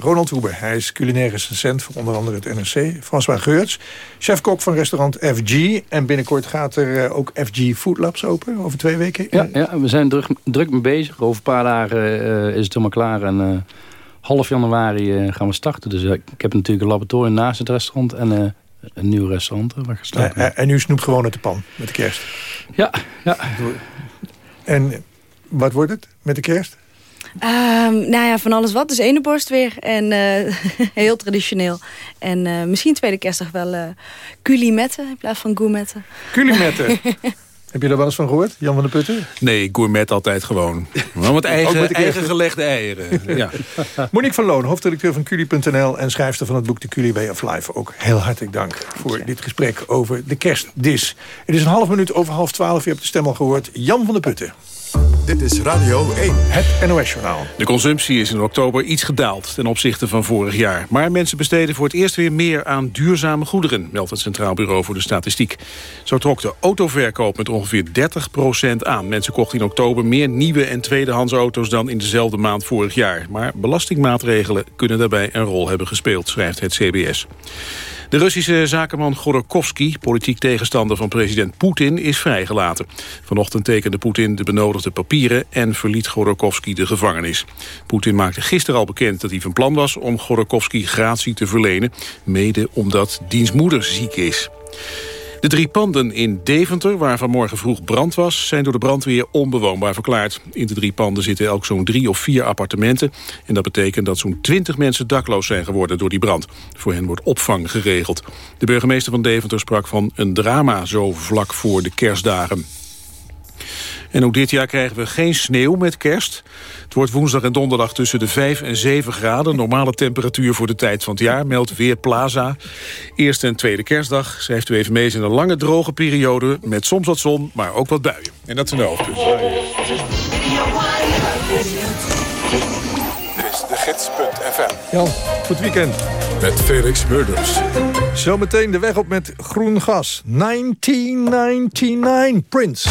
Ronald Hoebe. Hij is culinair recensent voor onder andere het NRC. François Geurts, chef-kok van restaurant FG. En binnenkort gaat er eh, ook FG Food Labs open, over twee weken. Ja, ja we zijn druk, druk mee bezig. Over een paar dagen uh, is het helemaal klaar. En uh, half januari gaan we starten. Dus ik heb natuurlijk een laboratorium naast het restaurant. En een nieuw restaurant waar gestart En u snoept gewoon uit de pan met de kerst? Ja, ja. En wat wordt het met de kerst? Um, nou ja, van alles wat. Dus ene borst weer. En uh, heel traditioneel. En uh, misschien tweede kerstdag wel uh, culimetten in plaats van gourmetten. Culimetten? Heb je daar wel eens van gehoord, Jan van der Putten? Nee, gourmet altijd gewoon. Wel met eigen, met eigen gelegde eieren. ja. Monique van Loon, hoofdredacteur van Culi.nl... en schrijfster van het boek The Culi Way of Life. Ook heel hartelijk dank voor dit gesprek over de kerstdis. Het is een half minuut over half twaalf. Je hebt de stem al gehoord. Jan van der Putten. Dit is Radio 1. Het NOS-journaal. De consumptie is in oktober iets gedaald ten opzichte van vorig jaar. Maar mensen besteden voor het eerst weer meer aan duurzame goederen... meldt het Centraal Bureau voor de Statistiek. Zo trok de autoverkoop met ongeveer 30% aan. Mensen kochten in oktober meer nieuwe en tweedehands auto's... dan in dezelfde maand vorig jaar. Maar belastingmaatregelen kunnen daarbij een rol hebben gespeeld, schrijft het CBS. De Russische zakenman Godorkovsky, politiek tegenstander van president Poetin, is vrijgelaten. Vanochtend tekende Poetin de benodigde papieren en verliet Godorkovsky de gevangenis. Poetin maakte gisteren al bekend dat hij van plan was om Godorkovsky gratie te verlenen, mede omdat diens moeder ziek is. De drie panden in Deventer, waar vanmorgen vroeg brand was... zijn door de brandweer onbewoonbaar verklaard. In de drie panden zitten elk zo'n drie of vier appartementen. En dat betekent dat zo'n twintig mensen dakloos zijn geworden door die brand. Voor hen wordt opvang geregeld. De burgemeester van Deventer sprak van een drama zo vlak voor de kerstdagen. En ook dit jaar krijgen we geen sneeuw met kerst. Het wordt woensdag en donderdag tussen de 5 en 7 graden. Normale temperatuur voor de tijd van het jaar, meldt Weerplaza. Eerste en tweede kerstdag schrijft u even mee in een lange droge periode... met soms wat zon, maar ook wat buien. En dat zijn de hoofdpunten. Dit is de gids.fm. Jan, goed weekend. Met Felix Murders. Zometeen de weg op met groen gas. 1999 Prince.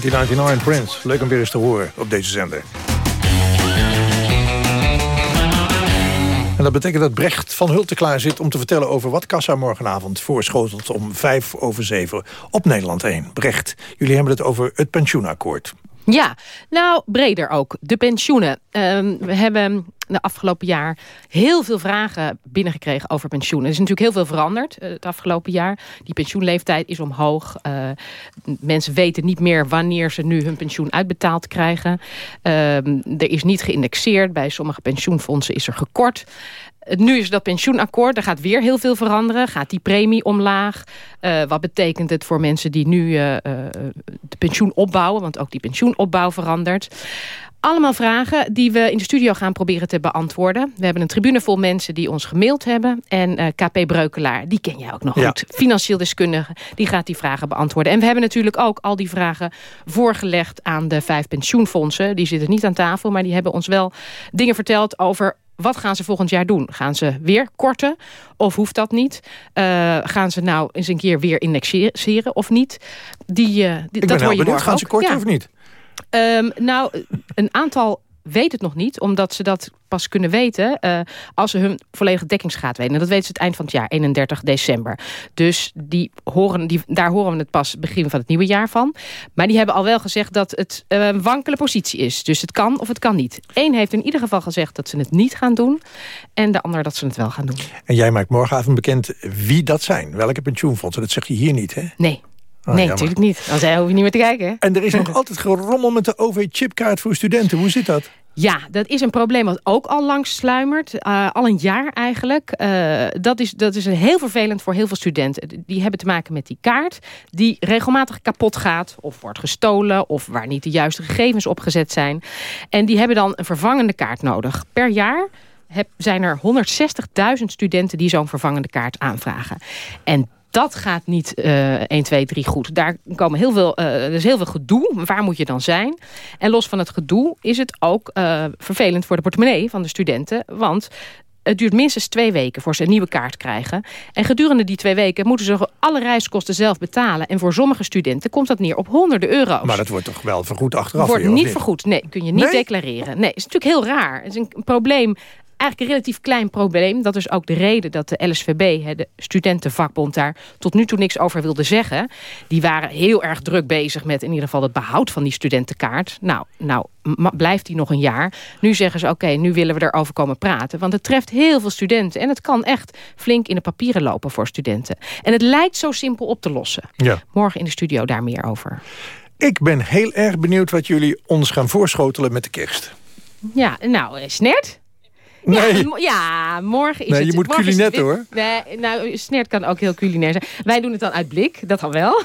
1999 Prince. Leuk om weer eens te horen op deze zender. En dat betekent dat Brecht van Hulte klaar zit om te vertellen over wat Kassa morgenavond voorschotelt om vijf over zeven op Nederland 1. Brecht, jullie hebben het over het pensioenakkoord. Ja, nou breder ook. De pensioenen. Ehm, we hebben de afgelopen jaar heel veel vragen binnengekregen over pensioenen. Er is natuurlijk heel veel veranderd uh, het afgelopen jaar. Die pensioenleeftijd is omhoog. Uh, mensen weten niet meer wanneer ze nu hun pensioen uitbetaald krijgen. Uh, er is niet geïndexeerd. Bij sommige pensioenfondsen is er gekort. Nu is dat pensioenakkoord, daar gaat weer heel veel veranderen. Gaat die premie omlaag? Uh, wat betekent het voor mensen die nu uh, uh, de pensioen opbouwen? Want ook die pensioenopbouw verandert. Allemaal vragen die we in de studio gaan proberen te beantwoorden. We hebben een tribune vol mensen die ons gemaild hebben. En KP Breukelaar, die ken jij ook nog ja. goed. Financieel deskundige, die gaat die vragen beantwoorden. En we hebben natuurlijk ook al die vragen voorgelegd aan de vijf pensioenfondsen. Die zitten niet aan tafel, maar die hebben ons wel dingen verteld over wat gaan ze volgend jaar doen? Gaan ze weer korten? Of hoeft dat niet? Uh, gaan ze nou eens een keer weer indexeren of niet? Die, uh, die, Ik dat ben hoor je benieuwd, gaan ze korten Ja. of niet? Um, nou, een aantal weet het nog niet, omdat ze dat pas kunnen weten uh, als ze hun volledige dekkingsgraad weten. En dat weten ze het eind van het jaar, 31 december. Dus die horen, die, daar horen we het pas begin van het nieuwe jaar van. Maar die hebben al wel gezegd dat het uh, een wankele positie is. Dus het kan of het kan niet. Eén heeft in ieder geval gezegd dat ze het niet gaan doen. En de ander dat ze het wel gaan doen. En jij maakt morgenavond bekend wie dat zijn. Welke pensioenfondsen. Dat zeg je hier niet, hè? Nee. Ah, nee, jammer. natuurlijk niet. Dan hoef je niet meer te kijken. Hè? En er is nog altijd gerommel met de OV-chipkaart voor studenten. Hoe zit dat? Ja, dat is een probleem wat ook al lang sluimert. Uh, al een jaar eigenlijk. Uh, dat, is, dat is heel vervelend voor heel veel studenten. Die hebben te maken met die kaart. Die regelmatig kapot gaat. Of wordt gestolen. Of waar niet de juiste gegevens opgezet zijn. En die hebben dan een vervangende kaart nodig. Per jaar heb, zijn er 160.000 studenten die zo'n vervangende kaart aanvragen. En dat gaat niet uh, 1, 2, 3 goed. Daar komen heel veel, uh, er is heel veel gedoe. Waar moet je dan zijn? En los van het gedoe is het ook uh, vervelend voor de portemonnee van de studenten. Want het duurt minstens twee weken voor ze een nieuwe kaart krijgen. En gedurende die twee weken moeten ze alle reiskosten zelf betalen. En voor sommige studenten komt dat neer op honderden euro's. Maar dat wordt toch wel vergoed achteraf? Wordt niet vergoed. Nee, kun je niet Nee? declareren. Nee, is natuurlijk heel raar. Het is een probleem eigenlijk een relatief klein probleem. Dat is ook de reden dat de LSVB, de studentenvakbond, daar tot nu toe niks over wilde zeggen. Die waren heel erg druk bezig met in ieder geval het behoud van die studentenkaart. Nou, nou blijft die nog een jaar. Nu zeggen ze, oké, okay, nu willen we erover komen praten. Want het treft heel veel studenten. En het kan echt flink in de papieren lopen voor studenten. En het lijkt zo simpel op te lossen. Ja. Morgen in de studio daar meer over. Ik ben heel erg benieuwd wat jullie ons gaan voorschotelen met de kerst. Ja, nou, Snert... Nee. Ja, ja, morgen is nee, het... je moet het hoor. Nee, nou, Snert kan ook heel culinair zijn. Wij doen het dan uit blik, dat dan wel.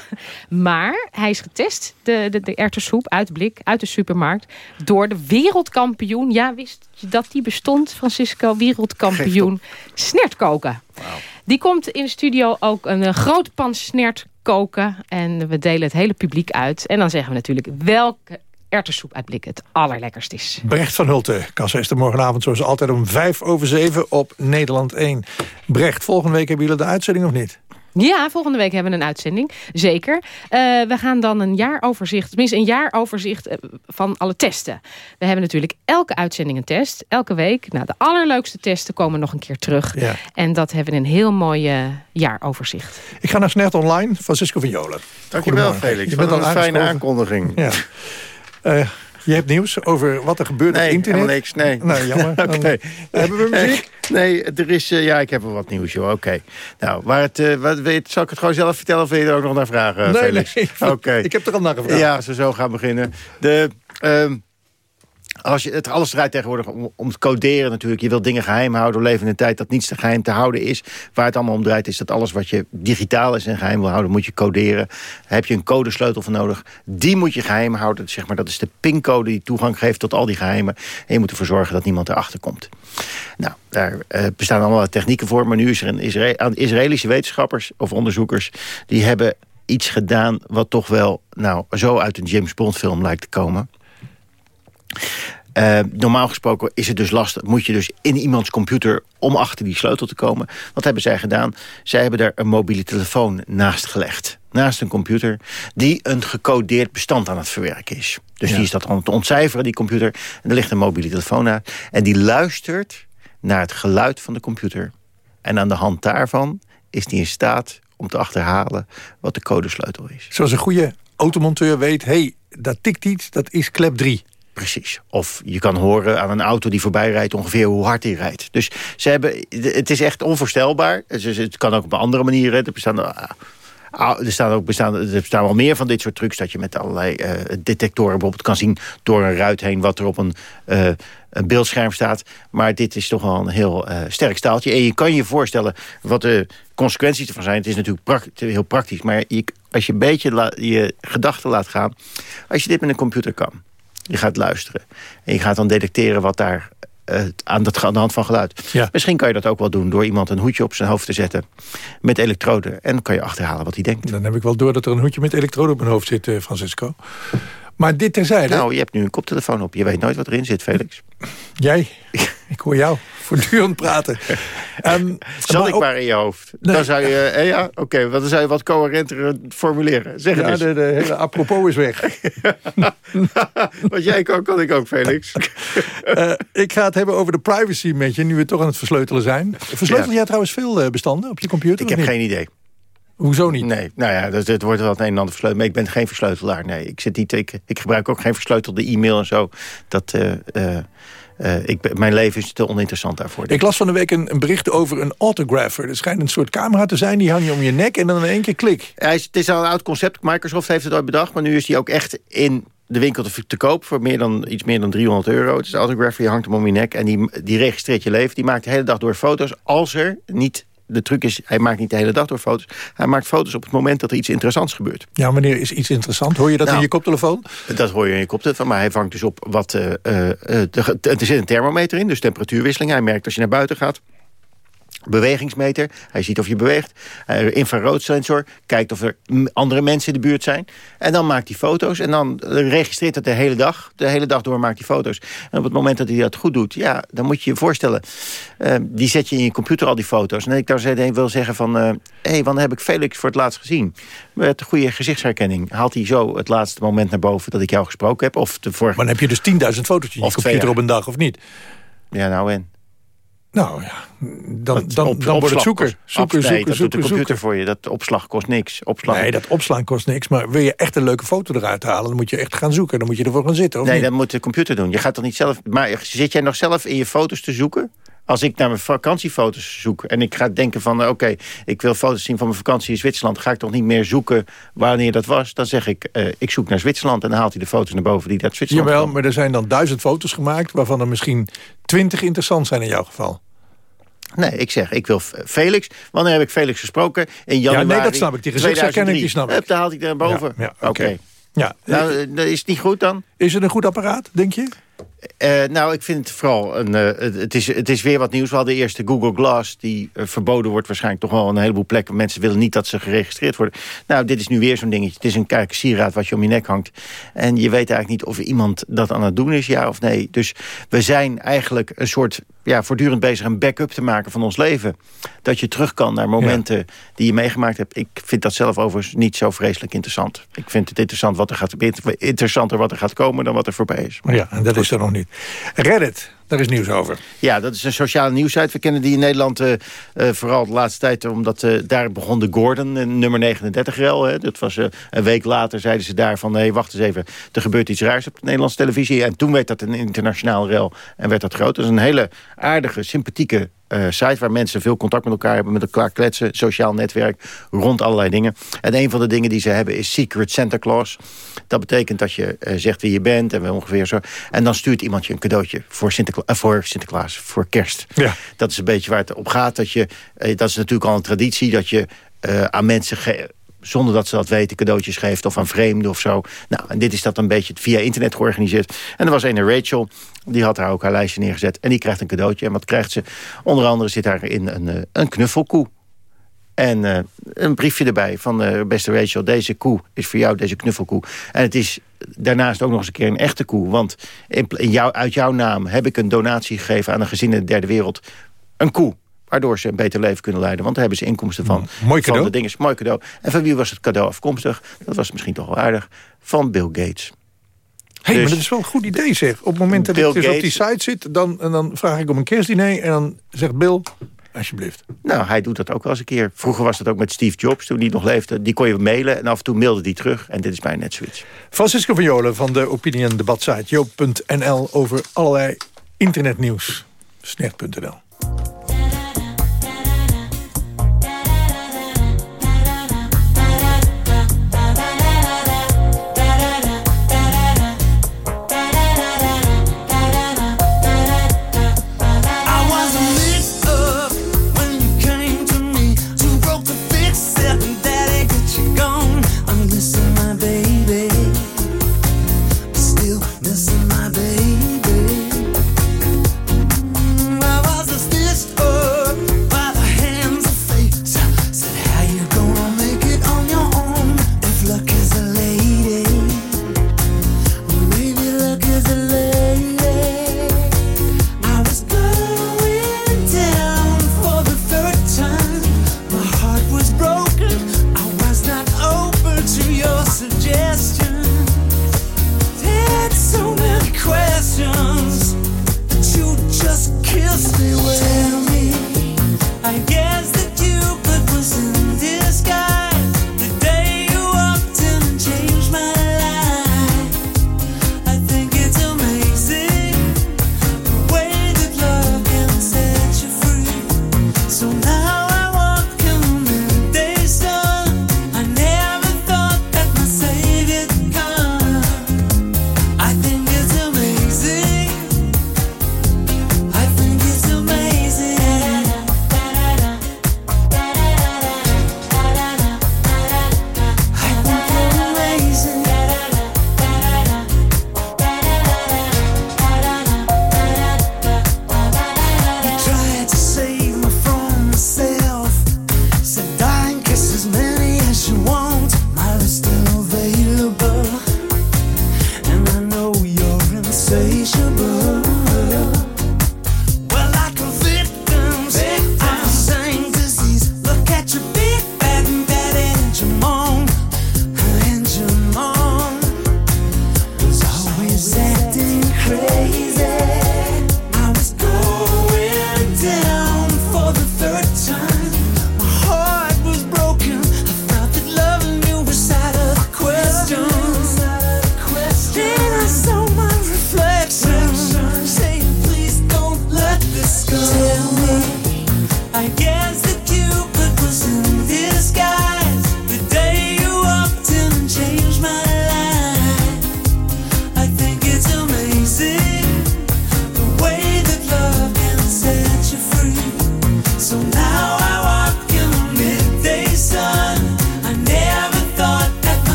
Maar hij is getest, de, de, de erwtensoep uit blik, uit de supermarkt... door de wereldkampioen. Ja, wist je dat die bestond, Francisco? Wereldkampioen Snert koken. Wow. Die komt in de studio ook een, een groot pan Snert koken. En we delen het hele publiek uit. En dan zeggen we natuurlijk welke erwtensoep uit blik het allerlekkerst is. Brecht van Hulte, kassa is er morgenavond zoals altijd om vijf over zeven op Nederland 1. Brecht, volgende week hebben jullie de uitzending of niet? Ja, volgende week hebben we een uitzending. Zeker. Uh, we gaan dan een jaaroverzicht, tenminste een jaaroverzicht uh, van alle testen. We hebben natuurlijk elke uitzending een test. Elke week. Nou, de allerleukste testen komen nog een keer terug. Ja. En dat hebben we een heel mooi uh, jaaroverzicht. Ik ga naar Snert Online, Francisco van Jolen. Dankjewel Felix. Je bent al een fijne aankondiging. Ja. Uh, je hebt nieuws over wat er gebeurt nee, op internet? Nee, niks. Nee, nou, jammer. Oké. Okay. Hebben we muziek? Nee, er is... Uh, ja, ik heb wel wat nieuws, joh. Oké. Okay. Nou, waar het, uh, wat, weet, zal ik het gewoon zelf vertellen of wil je er ook nog naar vragen, nee, Felix? Nee, Oké. Okay. Ik heb er al naar gevraagd. Ja, als we zo gaan beginnen. De... Uh, als je, het, alles draait tegenwoordig om, om coderen natuurlijk. Je wilt dingen geheim houden. We leven in een tijd dat niets te geheim te houden is. Waar het allemaal om draait is dat alles wat je digitaal is en geheim wil houden... moet je coderen. Heb je een codesleutel voor nodig. Die moet je geheim houden. Zeg maar, dat is de pincode die toegang geeft tot al die geheimen. En je moet ervoor zorgen dat niemand erachter komt. Nou, daar uh, bestaan allemaal technieken voor. Maar nu is er een Isra Israëlische wetenschappers of onderzoekers... die hebben iets gedaan wat toch wel nou, zo uit een James Bond film lijkt te komen... Uh, normaal gesproken is het dus lastig. Moet je dus in iemands computer om achter die sleutel te komen. Wat hebben zij gedaan? Zij hebben daar een mobiele telefoon naast gelegd. naast een computer... die een gecodeerd bestand aan het verwerken is. Dus Ja. die is dat aan het ontcijferen, die computer. En er ligt een mobiele telefoon aan. En die luistert naar het geluid van de computer. En aan de hand daarvan is die in staat om te achterhalen wat de codesleutel is. Zoals een goede automonteur weet... hé, hey, dat tikt iets, dat is klep 3. Precies. Of je kan horen aan een auto die voorbij rijdt ongeveer hoe hard hij rijdt. Dus ze hebben, het is echt onvoorstelbaar. Het kan ook op andere manieren. Er bestaan, ah, er staan ook bestaan, er bestaan wel meer van dit soort trucs... dat je met allerlei eh, detectoren bijvoorbeeld kan zien door een ruit heen... wat er op een, eh, een beeldscherm staat. Maar dit is toch wel een heel eh, sterk staaltje. En je kan je voorstellen wat de consequenties ervan zijn. Het is natuurlijk heel praktisch. Maar als je een beetje je gedachten laat gaan... als je dit met een computer kan... Je gaat luisteren. En je gaat dan detecteren wat daar eh, aan, de, aan de hand van geluid. Ja. Misschien kan je dat ook wel doen door iemand een hoedje op zijn hoofd te zetten. Met elektroden. En dan kan je achterhalen wat hij denkt. Dan heb ik wel door dat er een hoedje met elektroden op mijn hoofd zit, eh, Francisco. Maar dit terzijde. Nou, je hebt nu een koptelefoon op. Je weet nooit wat erin zit, Felix. Jij, ik hoor jou voortdurend praten. Ehm, Zal ik ook- maar in je hoofd? Nee. Dan zou je... eh, ja, oké. dan zou je wat coherenter formuleren. Zeg het eens. de, de hele apropos is weg. Wat jij kan, kan ik ook, Felix. Eh, ik ga het hebben over de privacy met je, nu we toch aan het versleutelen zijn. Versleutel Ja. jij trouwens veel eh, bestanden op je computer? Ik heb niet? geen idee. Hoezo niet? Nee, nou ja, dat, het wordt wel het een en ander versleuteld. Maar ik ben geen versleutelaar. Nee, ik, zit niet, ik, ik gebruik ook geen versleutelde e-mail en zo. Dat, eh, eh, ik, mijn leven is te oninteressant daarvoor. Ik las van de week een, een bericht over een autographer. Er schijnt een soort camera te zijn, die hang je om je nek en dan in één keer klik. Hij is, het is al een oud concept. Microsoft heeft het ooit bedacht. Maar nu is hij ook echt in de winkel te, te koop voor meer dan, iets meer dan 300 euro. Het is een autographer, je hangt hem om je nek. En die, die registreert je leven. Die maakt de hele dag door foto's. Als er niet... De truc is, hij maakt niet de hele dag door foto's. Hij maakt foto's op het moment dat er iets interessants gebeurt. Ja, wanneer is iets interessant? Hoor je dat Nou, in je koptelefoon? Dat hoor je in je koptelefoon, maar hij vangt dus op wat... eh, eh, eh, de- er zit een thermometer in, dus temperatuurwisseling. Hij merkt als je naar buiten gaat. Bewegingsmeter, hij ziet of je beweegt. Eh, infraroodsensor, kijkt of er andere mensen in de buurt zijn. En dan maakt hij foto's en dan registreert het de hele dag. De hele dag door maakt hij foto's. En op het moment dat hij dat goed doet, ja, dan moet je je voorstellen... eh, die zet je in je computer, al die foto's. En ik zei- wil zeggen van... hé, hey, wanneer heb ik Felix voor het laatst gezien? Met goede gezichtsherkenning haalt hij zo het laatste moment naar boven... dat ik jou gesproken heb. Of de vorige... Maar dan heb je dus 10.000 foto's in je computer op een dag, of niet? Ja, nou en? Nou ja, dan, dan, wordt het zoeken. Zoeken, nee, zoeken, dat doet de zoeken, computer zoeken. voor je. Dat opslag kost niks. Opslag... Nee, dat opslaan kost niks. Maar wil je echt een leuke foto eruit halen... dan moet je echt gaan zoeken. Dan moet je ervoor gaan zitten, of nee niet? dat moet de computer doen. Je gaat toch niet zelf... Maar zit jij nog zelf in je foto's te zoeken? Als ik naar mijn vakantiefoto's zoek en ik ga denken van... eh, oké, ik wil foto's zien van mijn vakantie in Zwitserland... ga ik toch niet meer zoeken wanneer dat was? Dan zeg ik, eh, ik zoek naar Zwitserland... en dan haalt hij de foto's naar boven die uit Zwitserland Jawel, komen. maar er zijn dan duizend foto's gemaakt... waarvan er misschien twintig interessant zijn in jouw geval. Nee, ik zeg, ik wil Felix. Wanneer heb ik Felix gesproken? In januari nee, dat snap ik. Die gezichtsherkenning, 2003. die snap ik. Hup, daar haalt ik naar boven. Ja, ja, oké. Ja. Nou, eh, dat is het niet goed dan? Is het een goed apparaat, denk je? Eh, nou, ik vind het vooral... Een, eh, het, is, het is weer wat nieuws. We hadden eerst de Google Glass... die eh, verboden wordt waarschijnlijk toch wel een heleboel plekken. Mensen willen niet dat ze geregistreerd worden. Nou, dit is nu weer zo'n dingetje. Het is een kijk, sieraad wat je om je nek hangt. En je weet eigenlijk niet of iemand dat aan het doen is, ja of nee. Dus we zijn eigenlijk een soort... Ja, voortdurend bezig een backup te maken van ons leven. Dat je terug kan naar momenten die je meegemaakt hebt. Ik vind dat zelf overigens niet zo vreselijk interessant. Ik vind het interessant wat er gaat, interessanter wat er gaat komen dan wat er voorbij is. Maar ja, en dat is er nog niet. Reddit, daar is nieuws over. Ja, dat is een sociale nieuwsite. We kennen die in Nederland eh, eh, vooral de laatste tijd... omdat eh, daar begon de Gordon, nummer 39 rel. Hè. Dat was een week later, zeiden ze daar van... hé, wacht eens even, er gebeurt iets raars op de Nederlandse televisie. En toen werd dat een internationaal rel en werd dat groot. Dat is een hele aardige, sympathieke site... waar mensen veel contact met elkaar hebben, met elkaar kletsen... sociaal netwerk, rond allerlei dingen. En een van de dingen die ze hebben is Secret Santa Claus. Dat betekent dat je zegt wie je bent en ongeveer zo. En dan stuurt iemand je een cadeautje voor, Sinterkla eh, voor Sinterklaas, voor kerst. Ja. Dat is een beetje waar het op gaat. Dat, je, eh, dat is natuurlijk al een traditie dat je eh, aan mensen... zonder dat ze dat weten, cadeautjes geeft of aan vreemden of zo. Nou, en dit is dat een beetje via internet georganiseerd. En er was een Rachel, die had daar ook haar lijstje neergezet. En die krijgt een cadeautje. En wat krijgt ze? Onder andere zit daarin een, eh, een knuffelkoe. En eh, een briefje erbij van eh, beste Rachel, deze koe is voor jou, deze knuffelkoe. En het is daarnaast ook nog eens een keer een echte koe. Want in, in jou, uit jouw naam heb ik een donatie gegeven aan een gezin in de derde wereld. Een koe. Waardoor ze een beter leven kunnen leiden. Want daar hebben ze inkomsten van. Mm, mooi Van cadeau. de dingen. Mooi cadeau. En van wie was het cadeau afkomstig? Dat was misschien toch wel aardig. Van Bill Gates. Hé, Dus- maar dat is wel een goed idee zeg. Op het moment dat Bill ik dus op die Gates- site zit... Dan, en dan vraag ik om een kerstdiner en dan zegt Bill... alsjeblieft. Nou, hij doet dat ook wel eens een keer. Vroeger was dat ook met Steve Jobs, toen hij nog leefde. Die kon je mailen en af en toe mailde die terug. En dit is bijna net zoiets. Francisco van Jolen van de opinie- en debatsite joop.nl... over allerlei internetnieuws. Snert.nl.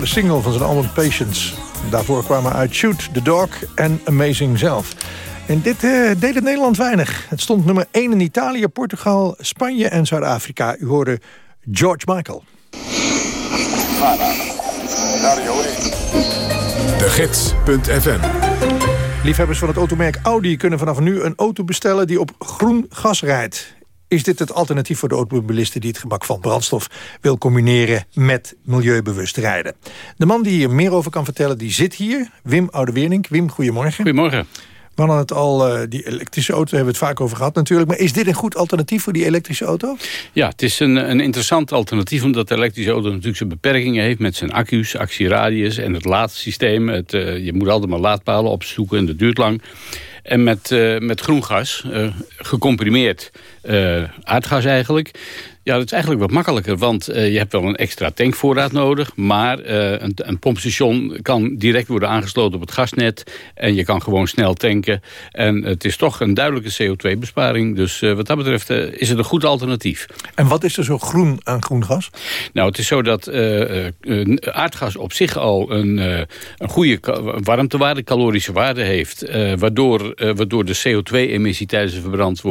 derde single van zijn album Patience. Daarvoor kwamen uit Shoot, The Dog en Amazing Zelf. En dit eh, deed het Nederland weinig. Het stond nummer 1 in Italië, Portugal, Spanje en Zuid-Afrika. U hoorde George Michael. De Gids.fm Liefhebbers van het automerk Audi kunnen vanaf nu een auto bestellen die op groen gas rijdt. Is dit het alternatief voor de automobilisten die het gemak van brandstof wil combineren met milieubewust rijden? De man die hier meer over kan vertellen, die zit hier. Wim Oudeweernink. Wim, goedemorgen. Goedemorgen. We hadden het al, eh, die elektrische auto hebben we het vaak over gehad natuurlijk. Maar is dit een goed alternatief voor die elektrische auto? Ja, het is een, een interessant alternatief... omdat de elektrische auto natuurlijk zijn beperkingen heeft... met zijn accu's, actieradius en het laadsysteem. Het, eh, je moet altijd maar laadpalen opzoeken en dat duurt lang. En met, eh, met groen gas, eh, gecomprimeerd eh, aardgas eigenlijk... Ja, dat is eigenlijk wat makkelijker, want eh, je hebt wel een extra tankvoorraad nodig. Maar eh, een, een pompstation kan direct worden aangesloten op het gasnet. En je kan gewoon snel tanken. En het is toch een duidelijke CO2-besparing. Dus eh, wat dat betreft is het een goed alternatief. En wat is er zo groen aan groen gas? Nou, het is zo dat aardgas op zich al een, een goede warmtewaarde, calorische waarde heeft. waardoor, waardoor de CO2-emissie tijdens de verbrand,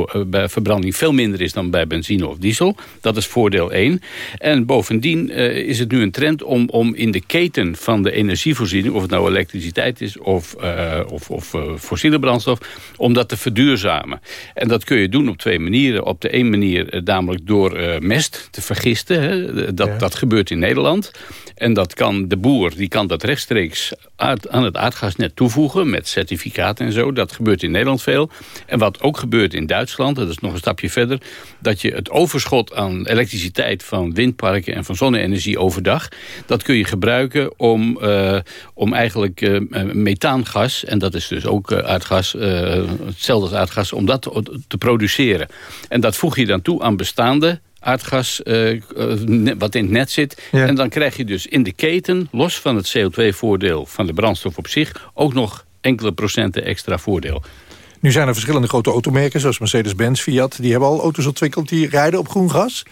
verbranding veel minder is dan bij benzine of diesel. Dat is voordeel 1. En bovendien eh, is het nu een trend om, om in de keten van de energievoorziening... of het nou elektriciteit is of, eh, of, of eh, fossiele brandstof... om dat te verduurzamen. En dat kun je doen op twee manieren. Op de een manier namelijk door mest te vergisten. Hè. Dat, dat gebeurt in Nederland. En dat kan de boer, die kan dat rechtstreeks aard- aan het aardgasnet toevoegen... met certificaten en zo. Dat gebeurt in Nederland veel. En wat ook gebeurt in Duitsland, dat is nog een stapje verder... dat je het overschot aan elektriciteit van windparken en van zonne-energie overdag... dat kun je gebruiken om, eh, om eigenlijk eh, methaangas... en dat is dus ook eh, aardgas, hetzelfde als aardgas, om dat te- produceren. En dat voeg je dan toe aan bestaande aardgas wat in het net zit. En dan krijg je dus in de keten, los van het CO2-voordeel van de brandstof op zich... ook nog enkele procenten extra voordeel. Nu zijn er verschillende grote automerken, zoals Mercedes-Benz, Fiat. Die hebben al auto's ontwikkeld die rijden op groen gas.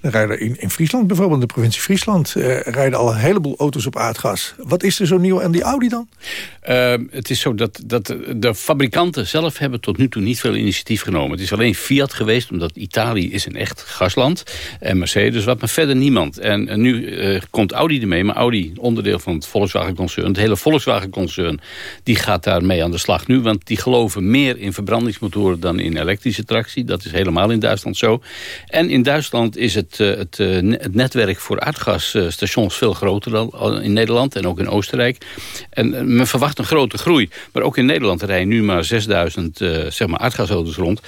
Rijden in, in Friesland, bijvoorbeeld in de provincie Friesland... eh, rijden al een heleboel auto's op aardgas. Wat is er zo nieuw aan die Audi dan? Uh, het is zo dat, dat de fabrikanten zelf hebben tot nu toe niet veel initiatief genomen. Het is alleen Fiat geweest, omdat Italië is een echt gasland. En Mercedes wat, maar verder niemand. En, nu uh, komt Audi ermee, maar Audi, onderdeel van het Volkswagen-concern... het hele Volkswagen-concern, die gaat daarmee aan de slag nu. Want die geloven meer in verbrandingsmotoren dan in elektrische tractie. Dat is helemaal in Duitsland zo. En in Duitsland is het, het, het netwerk voor aardgasstations veel groter dan in Nederland en ook in Oostenrijk. En men verwacht een grote groei. Maar ook in Nederland rijden nu maar 6000 uh, zeg maar aardgasauto's rond.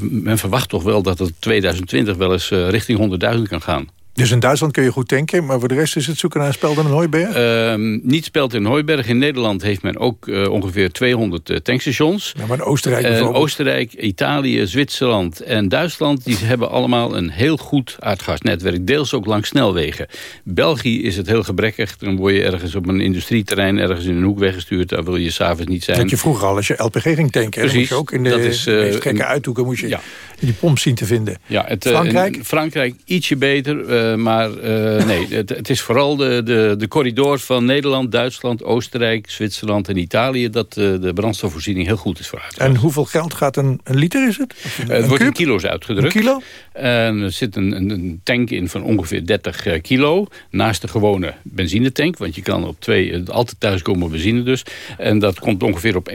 Men verwacht toch wel dat het 2020 wel eens richting 100.000 kan gaan. Dus in Duitsland kun je goed tanken, maar voor de rest is het zoeken naar Spelden en Hooiberg? Uh, niet Spelden en Hooiberg. In Nederland heeft men ook uh, ongeveer 200 uh, tankstations. Ja, maar in Oostenrijk uh, bijvoorbeeld? Oostenrijk, Italië, Zwitserland en Duitsland... die hebben allemaal een heel goed aardgasnetwerk. Deels ook langs snelwegen. België is het heel gebrekkig. Dan word je ergens op een industrieterrein... ergens in een hoek weggestuurd. Daar wil je s'avonds niet zijn. Dat je vroeger al als je LPG ging tanken. Precies. moest je ook in de, dat is, meest gekke uithoeken... moest je ja. die pomp zien te vinden. Ja, het, Frankrijk? Frankrijk ietsje beter... Uh, maar uh, nee, het, het, is vooral de, de, de corridor van Nederland, Duitsland, Oostenrijk, Zwitserland en Italië... dat uh, de brandstofvoorziening heel goed is voor aardgas. En hoeveel geld gaat een, een liter, is het? Een, het wordt in kilo's uitgedrukt. Een kilo? En er zit een, een, tank in van ongeveer 30 uh, kilo. Naast de gewone benzinetank. Want je kan op twee altijd thuiskomen op benzine dus. En dat komt ongeveer op 1,14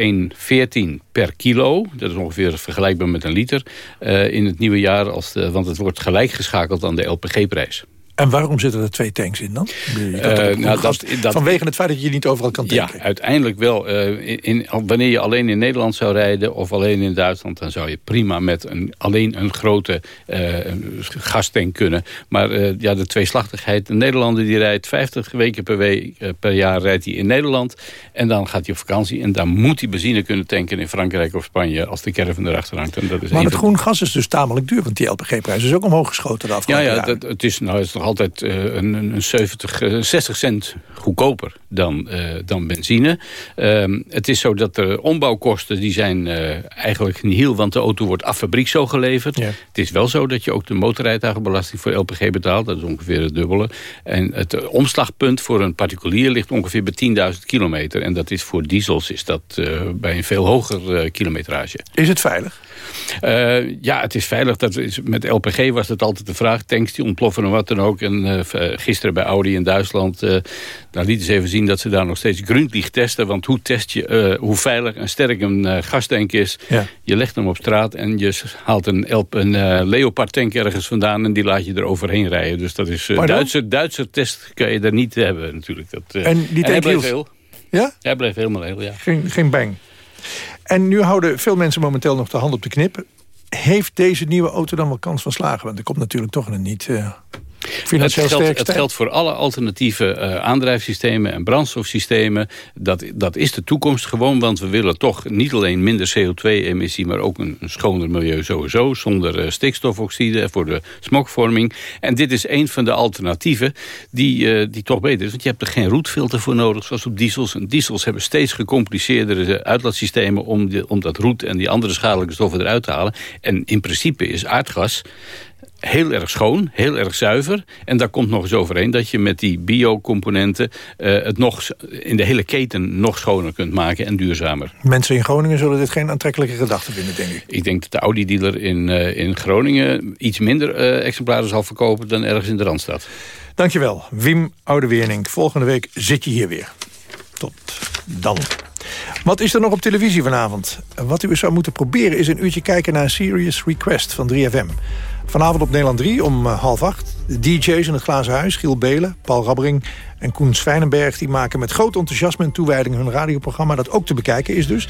per kilo. Dat is ongeveer vergelijkbaar met een liter. Uh, in het nieuwe jaar, als de, want het wordt gelijk geschakeld aan de LPG-prijs. En waarom zitten er twee tanks in dan? Uh, nou, dat, dat, vanwege het feit dat je niet overal kan tanken? Ja, uiteindelijk wel. Uh, in, wanneer je alleen in Nederland zou rijden of alleen in Duitsland... dan zou je prima met een, alleen een grote uh, gastank kunnen. Maar ja, de tweeslachtigheid. De Nederlander die rijdt 50 weken per, week, per jaar rijdt hij in Nederland. En dan gaat hij op vakantie. En dan moet hij benzine kunnen tanken in Frankrijk of Spanje... als de caravan erachter hangt. En dat is maar het groen gas is dus tamelijk duur. Want die LPG-prijs is ook omhoog geschoten de afgelopen Ja, ja dat, het is, nou, het is nog altijd uh, een, een 70, uh, 60 cent goedkoper dan, uh, dan benzine. Um, het is zo dat de ombouwkosten die zijn eigenlijk niet heel... want de auto wordt af fabriek zo geleverd. Ja. Het is wel zo dat je ook de motorrijtuigenbelasting voor LPG betaalt. Dat is ongeveer het dubbele. En het omslagpunt voor een particulier ligt ongeveer bij 10.000 kilometer. En dat is voor diesels is dat bij een veel hoger kilometrage. Is het veilig? Uh, ja, het is veilig. Dat is, met LPG was het altijd de vraag. Tanks die ontploffen en wat dan ook. En uh, gisteren bij Audi in Duitsland... Uh, nou lieten ze even zien dat ze daar nog steeds gründlich testen. Want hoe test je hoe veilig en sterk een gastank is? Ja. Je legt hem op straat en je haalt een, een Leopard tank ergens vandaan... en die laat je er overheen rijden. Dus dat is Duitse, Duitse test kan je daar niet hebben natuurlijk. Dat, en die tank bleef heel. Ja? Hij bleef helemaal heel, ja. Geen, geen bang? En nu houden veel mensen momenteel nog de hand op de knip. Heeft deze nieuwe auto dan wel kans van slagen? Want er komt natuurlijk toch een niet... Uh, het geldt, het geldt voor alle alternatieve uh, aandrijfsystemen en brandstofsystemen. Dat, dat is de toekomst gewoon, want we willen toch niet alleen minder CO2-emissie... maar ook een, een, schoner milieu sowieso, zonder uh, stikstofoxide voor de smogvorming. En dit is een van de alternatieven die, uh, die toch beter is. Want je hebt er geen roetfilter voor nodig, zoals op diesels. En diesels hebben steeds gecompliceerdere uitlaatsystemen... om, de, om dat roet en die andere schadelijke stoffen eruit te halen. En in principe is aardgas heel erg schoon, heel erg zuiver. En daar komt nog eens overheen dat je met die biocomponenten... Uh, het nog in de hele keten nog schoner kunt maken en duurzamer. Mensen in Groningen zullen dit geen aantrekkelijke gedachte vinden, denk ik. Ik denk dat de Audi-dealer in, uh, in Groningen iets minder uh, exemplaren zal verkopen... dan ergens in de Randstad. Dankjewel, Wim Oudewernink. Volgende week zit je hier weer. Tot dan. Wat is er nog op televisie vanavond? Wat u zou moeten proberen is een uurtje kijken naar Serious Request van 3FM. Vanavond op Nederland 3 om uh, half acht. De DJ's in het Glazen Huis, Giel Belen, Paul Rabbering en Koen Swijnenberg... die maken met groot enthousiasme en toewijding hun radioprogramma... dat ook te bekijken is dus.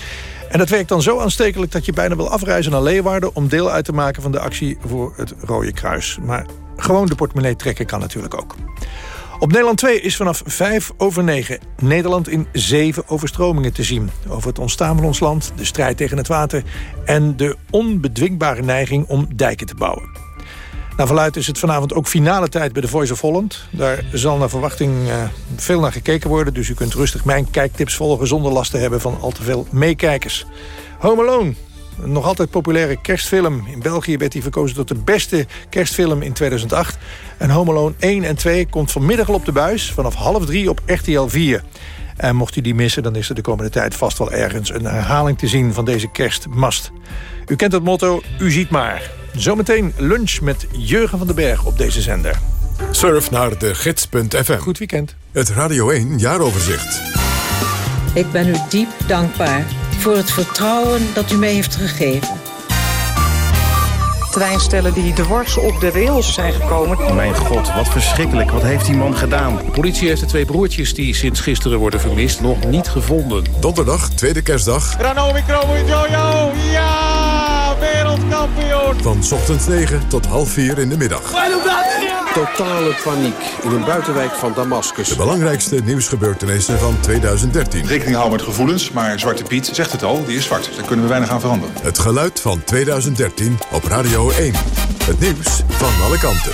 En dat werkt dan zo aanstekelijk dat je bijna wil afreizen naar Leeuwarden... om deel uit te maken van de actie voor het Rode Kruis. Maar gewoon de portemonnee trekken kan natuurlijk ook. Op Nederland 2 is vanaf 5 over 9 Nederland in zeven overstromingen te zien. Over het ontstaan van ons land, de strijd tegen het water... en de onbedwingbare neiging om dijken te bouwen. Naar is het vanavond ook finale tijd bij de Voice of Holland. Daar zal naar verwachting uh, veel naar gekeken worden... dus u kunt rustig mijn kijktips volgen zonder last te hebben van al te veel meekijkers. Home Alone, een nog altijd populaire kerstfilm. In België werd hij verkozen tot de beste kerstfilm in 2008. En Home Alone 1 en 2 komt vanmiddag al op de buis... vanaf half drie op RTL 4. En mocht u die missen, dan is er de komende tijd vast wel ergens... een herhaling te zien van deze kerstmast. U kent het motto, u ziet maar. Zometeen lunch met Jurgen van den Berg op deze zender. Surf naar de gids.fm. Goed weekend. Het Radio 1 jaaroverzicht. Ik ben u diep dankbaar voor het vertrouwen dat u mij heeft gegeven. Treinstellen die dwars op de rails zijn gekomen. Mijn god, wat verschrikkelijk. Wat heeft die man gedaan? De politie heeft de twee broertjes die sinds gisteren worden vermist nog niet gevonden. Donderdag, tweede kerstdag. Ranomi Jojo, ja! Wereldkampioen! Van ochtends 9 tot half 4 in de middag. Totale paniek in een buitenwijk van Damascus. De belangrijkste nieuwsgebeurtenissen van 2013. Rekening houden met gevoelens, maar Zwarte Piet zegt het al, die is zwart. Daar kunnen we weinig aan veranderen. Het geluid van 2013 op Radio 1. Het nieuws van alle kanten.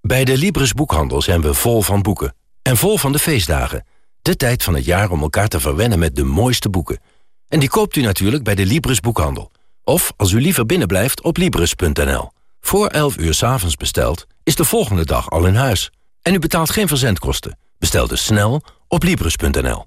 Bij de Libris Boekhandel zijn we vol van boeken. En vol van de feestdagen. De tijd van het jaar om elkaar te verwennen met de mooiste boeken. En die koopt u natuurlijk bij de Libris Boekhandel. Of, als u liever binnenblijft, op Libris.nl. Voor 11 uur s'avonds besteld, is de volgende dag al in huis. En u betaalt geen verzendkosten. Bestel dus snel op Libris.nl.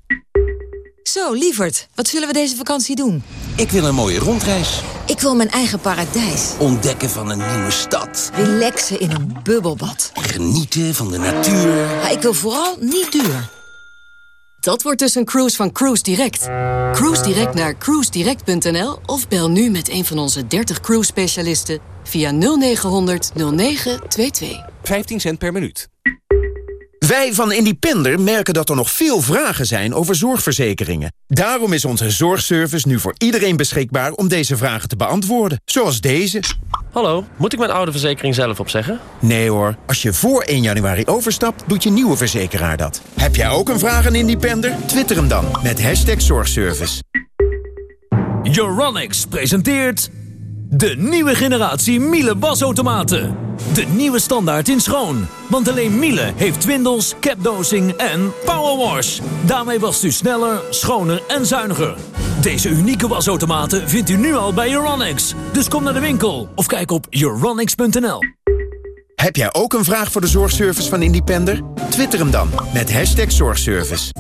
Zo, lieverd, wat zullen we deze vakantie doen? Ik wil een mooie rondreis. Ik wil mijn eigen paradijs. Ontdekken van een nieuwe stad. Relaxen in een bubbelbad. Genieten van de natuur. Maar ik wil vooral niet duur. Dat wordt dus een cruise van Cruise Direct. Cruise Direct naar cruisedirect.nl of bel nu met een van onze 30 cruise specialisten via 0900 0922. 15 cent per minuut. Wij van Independer merken dat er nog veel vragen zijn over zorgverzekeringen. Daarom is onze zorgservice nu voor iedereen beschikbaar om deze vragen te beantwoorden. Zoals deze. Hallo, moet ik mijn oude verzekering zelf opzeggen? Nee hoor, als je voor 1 januari overstapt, doet je nieuwe verzekeraar dat. Heb jij ook een vraag aan Independer? Twitter hem dan met hashtag zorgservice. Euronics presenteert... De nieuwe generatie Miele wasautomaten. De nieuwe standaard in schoon. Want alleen Miele heeft twindels, capdosing en powerwash. Daarmee wast u sneller, schoner en zuiniger. Deze unieke wasautomaten vindt u nu al bij Euronics. Dus kom naar de winkel of kijk op euronics.nl. Heb jij ook een vraag voor de zorgservice van Independer? Twitter hem dan met hashtag zorgservice.